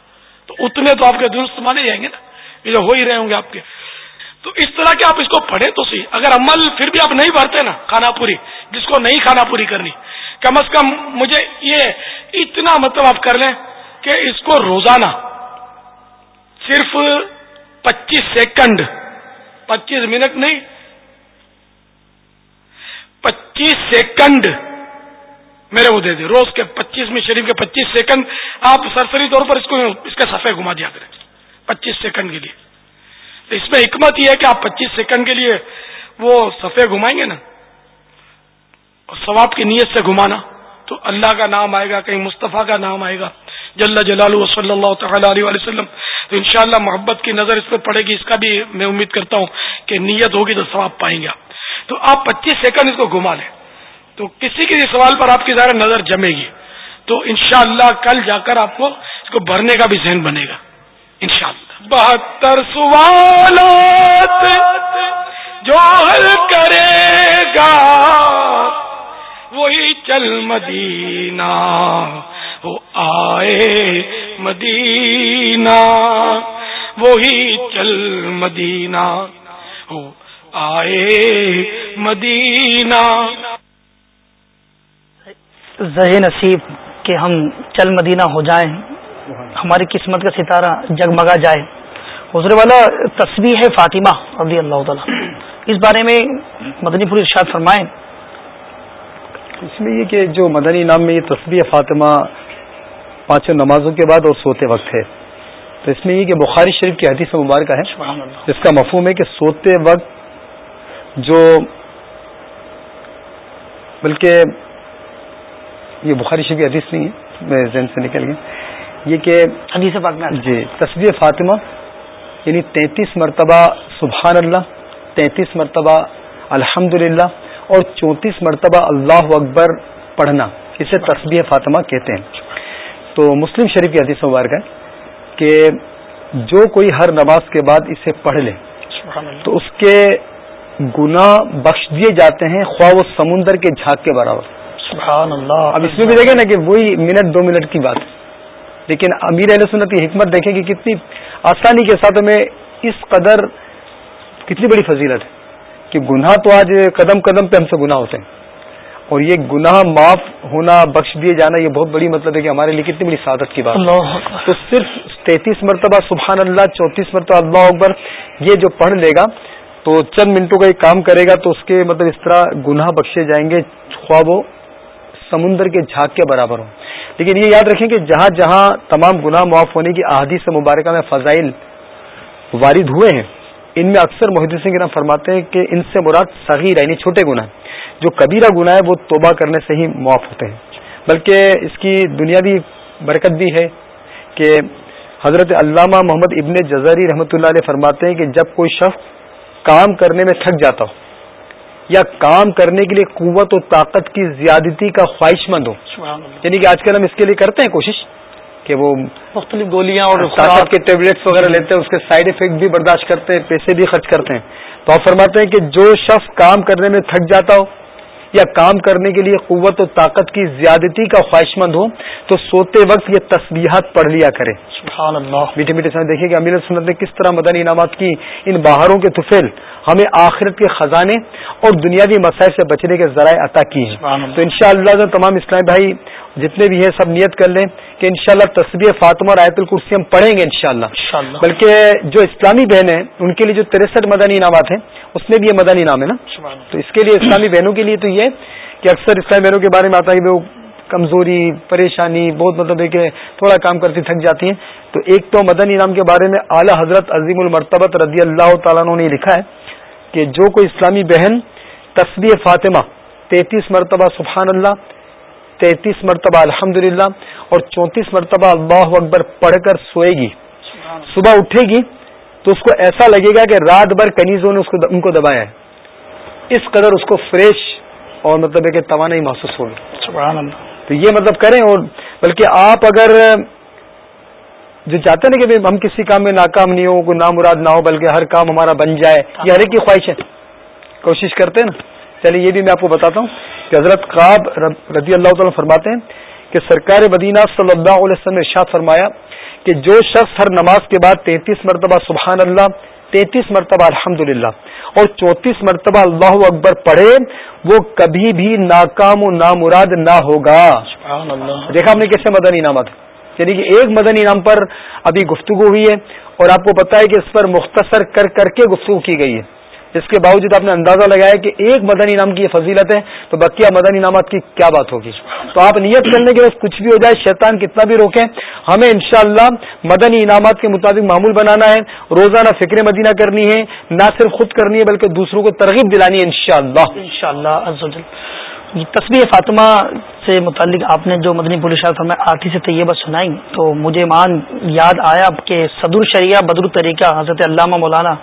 تو تو اتنے تو آپ کے درست مانے جائیں گے نا، یہ جو ہو ہی رہے ہوں گے آپ کے۔ تو اس طرح کے آپ اس کو پڑھیں تو صحیح۔ اگر عمل پھر بھی آپ نہیں بھرتے نا کھانا پوری، جس کو نہیں کھانا پوری کرنی کم از کم مجھے یہ اتنا مطلب آپ کر لیں کہ اس کو روزانہ صرف پچیس سیکنڈ، پچیس منٹ نہیں، پچیس سیکنڈ میرے وہ دے دیں۔ روز کے پچیس میں، شریف کے پچیس سیکنڈ، آپ سرسری طور پر اس کو اس کا صفحے گھما دیا کریں۔ پچیس سیکنڈ کے لیے۔ تو اس میں حکمت یہ ہے کہ آپ پچیس سیکنڈ کے لیے وہ صفحے گھمائیں گے نا۔ اور ثواب کی نیت سے گھمانا تو اللہ کا نام آئے گا، کہیں مصطفیٰ کا نام آئے گا۔ جل جلال صلی اللہ تعالی علیہ وسلم۔ تو انشاءاللہ محبت کی نظر اس پہ پڑے گی، اس کا بھی میں امید کرتا ہوں کہ نیت ہوگی تو ثواب پائیں گے۔ تو آپ پچیس سیکنڈ اس کو گھما لیں۔ تو کسی کسی سوال پر آپ کی ظاہر نظر جمے گی۔ تو انشاءاللہ کل جا کر آپ کو اس کو بھرنے کا بھی ذہن بنے گا۔ انشاءاللہ۔ بہتر سوالات جو حل کرے گا۔ وہی چل مدینہ، وہ آئے مدینہ، وہی چل مدینہ ہو آئے مدینہ۔ ذہ نصیب کہ ہم چل مدینہ ہو جائیں، ہماری قسمت کا ستارہ جگمگا جائے۔ حضر والا تصویر ہے فاطمہ رضی اللہ تعالی۔ اس بارے میں مدنی پور ارشاد فرمائیں۔ اس میں یہ کہ جو مدنی نام میں یہ تصویر فاطمہ پانچوں نمازوں کے بعد اور سوتے وقت ہے۔ تو اس میں یہ کہ بخاری شریف کی حدیث مبارکہ ہے۔ جس کا مفہوم ہے کہ سوتے وقت جو بلکہ یہ بخاری شریف کی حدیث نہیں ہے میں ذہن سے نکل گیا۔ یہ کہ حدیث جی تصویر فاطمہ یعنی تینتیس مرتبہ سبحان اللہ تینتیس مرتبہ الحمد اور چونتیس مرتبہ اللہ اکبر پڑھنا اسے تصویر فاطمہ کہتے ہیں۔ تو مسلم شریف کی حدیث مبارک ہے کہ جو کوئی ہر نماز کے بعد اسے پڑھ لے تو اس کے گنا بخش دیے جاتے ہیں خواہ وہ سمندر کے جھاگ کے برابر۔ سبحان اللہ۔ اب اس میں بھی دیکھیں نا کہ وہی منٹ دو منٹ کی بات ہے۔ لیکن امیر علیہ سنت کی حکمت دیکھیں کہ کتنی آسانی کے ساتھ ہمیں اس قدر کتنی بڑی فضیلت ہے۔ کہ گناہ تو آج قدم قدم پہ ہم سے گناہ ہوتے ہیں۔ اور یہ گناہ معاف ہونا بخش دیے جانا یہ بہت بڑی مطلب ہے کہ ہمارے لیے کتنی بڑی سعادت کی بات تو صرف تینتیس مرتبہ سبحان اللہ چونتیس مرتبہ اللہ اکبر یہ جو پڑھ لے گا تو چند منٹوں کا یہ کام کرے گا تو اس کے مطلب اس طرح گناہ بخشے جائیں گے خواب و سمندر کے جھاگ کے برابر ہوں۔ لیکن یہ یاد رکھیں کہ جہاں جہاں تمام گناہ معاف ہونے کی احادی سے مبارکہ میں فضائل وارد ہوئے ہیں ان میں اکثر محدثین کے نام فرماتے ہیں کہ ان سے مراد صغیر یعنی چھوٹے گناہ جو کبیرہ گناہ ہے وہ توبہ کرنے سے ہی معاف ہوتے ہیں۔ بلکہ اس کی دنیاوی برکت بھی ہے کہ حضرت علامہ محمد ابن جزری رحمۃ اللہ علیہ فرماتے ہیں کہ جب کوئی شخص کام کرنے میں تھک جاتا ہو یا کام کرنے کے لیے قوت و طاقت کی زیادتی کا خواہش مند ہو یعنی کہ آج کل ہم اس کے لیے کرتے ہیں کوشش کہ وہ مختلف گولیاں اور طاقت کے ٹیبلٹس وغیرہ لیتے ہیں اس کے سائڈ افیکٹ بھی برداشت کرتے ہیں پیسے بھی خرچ کرتے ہیں۔ تو آپ فرماتے ہیں کہ جو شخص کام کرنے میں تھک جاتا ہو یا کام کرنے کے لیے قوت و طاقت کی زیادتی کا خواہش مند ہو تو سوتے وقت یہ تصویحات پڑھ لیا کرے۔ سبحان اللہ۔ میٹھے میٹھے سمجھ دیکھیے کہ امیر سنت نے کس طرح مدنی انعامات کی ان باہروں کے طفیل ہمیں آخرت کے خزانے اور دنیاوی مسائل سے بچنے کے ذرائع عطا کی ہیں تو ان شاء تمام اسلام بھائی جتنے بھی ہیں سب نیت کر لیں کہ انشاءاللہ شاء تصویر فاطمہ اور آیت الکرسی ہم پڑھیں گے انشاءاللہ. بلکہ جو اسلامی بہن ہیں ان کے لیے جو تریسٹھ مدنی انعامات ہیں اس میں بھی یہ مدنی نام ہے نا؟ تو اس کے لیے اسلامی بہنوں کے لیے تو یہ کہ اکثر اسلامی بہنوں کے بارے میں آتا ہے کہ وہ کمزوری پریشانی بہت مطلب ہے کہ تھوڑا کام کرتی تھک جاتی ہیں۔ تو ایک تو مدنی انعام کے بارے میں اعلیٰ حضرت عظیم المرتبت رضی اللہ تعالیٰ نے لکھا ہے کہ جو کوئی اسلامی بہن تصویر فاطمہ تینتیس مرتبہ سبحان اللہ تینتیس مرتبہ الحمد اور چونتیس مرتبہ اللہ اکبر پڑھ کر سوئے گی صبح اٹھے گی تو اس کو ایسا لگے گا کہ رات بھر کنیزوں نے اس کو ان کو دبایا ہے۔ اس قدر اس کو فریش اور مطلب ہے کہ توانائی محسوس ہوگی تو یہ مطلب کریں اور بلکہ آپ اگر جو چاہتے ہیں نا کہ ہم کسی کام میں ناکام نہیں ہو کوئی نامراد نہ ہو بلکہ ہر کام ہمارا بن جائے یہ ہر ایک کی خواہش ہے۔ کوشش کرتے ہیں نا۔ چلیے یہ بھی میں آپ کو بتاتا ہوں۔ کہ حضرت قاب رضی اللہ تعالیٰ فرماتے ہیں کہ سرکار مدینہ صلی اللہ علیہ وسلم نے ارشاد فرمایا کہ جو شخص ہر نماز کے بعد تینتیس مرتبہ سبحان اللہ تینتیس مرتبہ الحمد اور چونتیس مرتبہ اللہ اکبر پڑھے وہ کبھی بھی ناکام و نامراد نہ ہوگا۔ دیکھا ہم نے کیسے مدنی انعامات یعنی کہ ایک مدنی انعام پر ابھی گفتگو ہوئی ہے اور آپ کو پتا ہے کہ اس پر مختصر کر کر کے گفتگو کی گئی ہے۔ اس کے باوجود آپ نے اندازہ لگایا کہ ایک مدنی انعام کی یہ فضیلت ہے، تو بقیہ مدنی انعامات کی کیا بات ہوگی؟ تو آپ نیت کرنے کے بعد کچھ بھی ہو جائے، شیطان کتنا بھی روکیں، ہمیں انشاءاللہ مدنی انعامات کے مطابق معمول بنانا ہے، روزانہ فکر مدینہ کرنی ہے، نہ صرف خود کرنی ہے بلکہ دوسروں کو ترغیب دلانی ہے انشاءاللہ۔ انشاءاللہ یہ تصویر فاطمہ سے متعلق آپ نے جو مدنی پولیس میں آٹھی سے طیبہ سنائی، تو مجھے مان یاد آیا کہ صدر شریعہ بدر طریقہ حضرت علامہ مولانا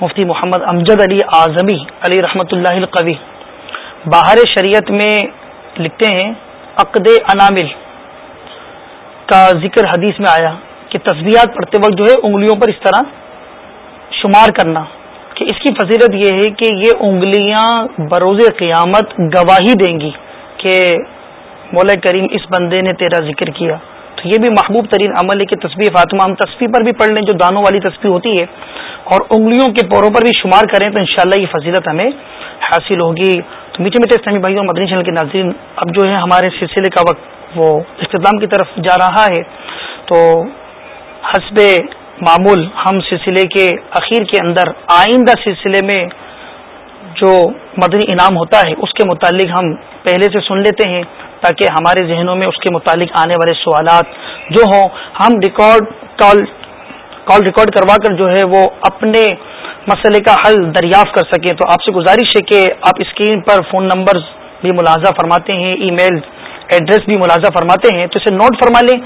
مفتی محمد امجد علی اعظمی علی رحمۃ اللہ القوی۔ باہر شریعت میں لکھتے ہیں، عقد انامل کا ذکر حدیث میں آیا کہ تصویرات پڑھتے وقت جو ہے انگلیوں پر اس طرح شمار کرنا۔ کہ اس کی فضیلت یہ ہے کہ یہ انگلیاں بروز قیامت گواہی دیں گی کہ مولا کریم اس بندے نے تیرا ذکر کیا۔ تو یہ بھی محبوب ترین عمل ہے کہ تصویر فاطمہ ہم تصویر پر بھی پڑھ لیں، جو دانوں والی تصویر ہوتی ہے، اور انگلیوں کے پوروں پر بھی شمار کریں تو انشاءاللہ یہ فضیلت ہمیں حاصل ہوگی۔ تو میٹھے میٹھے اسلامی بھائی اور مدنی چینل کے ناظرین، اب جو ہے ہمارے سلسلے کا وقت وہ اختتام کی طرف جا رہا ہے۔ تو حسب معمول ہم سلسلے کے اخیر کے اندر آئندہ سلسلے میں جو مدنی انعام ہوتا ہے، اس کے متعلق ہم پہلے سے سن لیتے ہیں تاکہ ہمارے ذہنوں میں اس کے متعلق آنے والے سوالات جو ہوں، ہم ریکارڈ کال کال ریکارڈ کروا کر جو ہے وہ اپنے مسئلے کا حل دریافت کر سکیں۔ تو آپ سے گزارش ہے کہ آپ اسکرین پر فون نمبر بھی ملازہ فرماتے ہیں، ای میل ایڈریس بھی ملازہ فرماتے ہیں، تو اسے نوٹ فرما لیں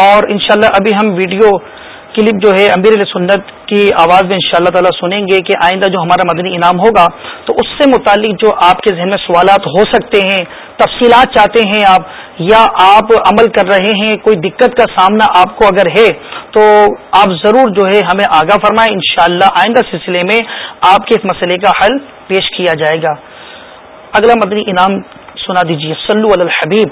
اور انشاءاللہ ابھی ہم ویڈیو کلپ جو ہے امیر علیہ سنت کی آواز میں ان شاء اللہ تعالیٰ سنیں گے کہ آئندہ جو ہمارا مدنی انعام ہوگا، تو اس سے متعلق جو آپ کے ذہن میں سوالات ہو سکتے ہیں، تفصیلات چاہتے ہیں آپ، یا آپ عمل کر رہے ہیں، کوئی دقت کا سامنا آپ کو اگر ہے، تو آپ ضرور جو ہے ہمیں آگاہ فرمائیں۔ انشاءاللہ آئندہ سلسلے میں آپ کے اس مسئلے کا حل پیش کیا جائے گا۔ اگلا مدنی انعام سنا دیجیے سلو الحبیب۔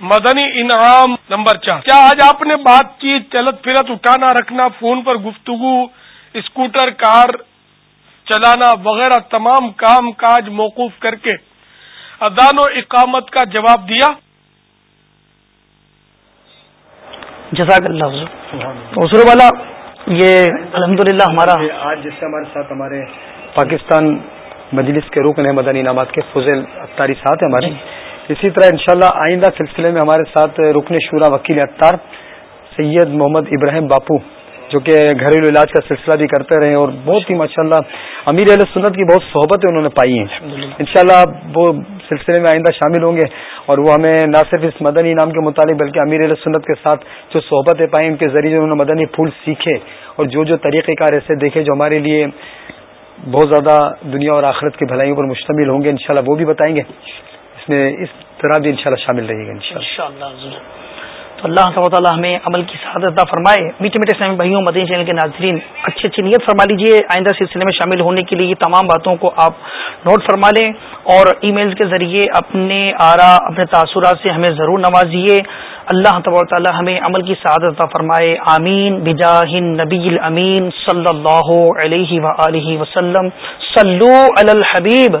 مدنی انعام نمبر چار۔ کیا آج آپ نے بات کی چلت پھرت اٹھانا رکھنا فون پر گفتگو اسکوٹر کار چلانا وغیرہ تمام کام کاج موقوف کر کے ادان و اقامت کا جواب دیا؟ جزاک اللہ حضور۔ والا یہ الحمد ہمارا آج جس سے ہمارے ساتھ ہمارے پاکستان مجلس کے رکن ہے مدنی انعامات کے فضل اختاری ساتھ ہمارے۔ جی۔ اسی طرح انشاءاللہ آئندہ سلسلے میں ہمارے ساتھ رکن شورا وکیل اختار سید محمد ابراہیم باپو جو کہ گھریلو علاج کا سلسلہ بھی کرتے رہے اور بہت ہی ماشاءاللہ امیر علیہ سنت کی بہت صحبتیں انہوں نے پائی ہیں۔ انشاءاللہ وہ سلسلے میں آئندہ شامل ہوں گے اور وہ ہمیں نہ صرف اس مدنی انعام کے متعلق بلکہ امیر علیہ سنت کے ساتھ جو صحبتیں پائیں ان کے ذریعے انہوں نے مدنی پھول سیکھے اور جو جو طریقہ کار ایسے دیکھے جو ہمارے لیے بہت زیادہ دنیا اور آخرت کی بھلائیوں پر مشتمل ہوں گے انشاءاللہ وہ بھی بتائیں گے۔ اس میں اس طرح بھی انشاءاللہ شامل رہے گا انشاءاللہ. تو اللہ تعالیٰ ہمیں عمل کی سعادت فرمائے. میٹھے میٹھے اسلامی بھائیوں مدین چینل کے ناظرین اچھی اچھی نیت فرما لیجیے آئندہ سلسلے میں شامل ہونے کے لیے یہ تمام باتوں کو آپ نوٹ فرما لیں اور ای میل کے ذریعے اپنے آرا اپنے تاثرات سے ہمیں ضرور نوازیے. اللہ تبار تعالیٰ ہمیں عمل کی سعادت فرمائے. آمین. بجاہ نبی الامین صلی اللہ علیہ و وسلم. صلو علی الحبیب.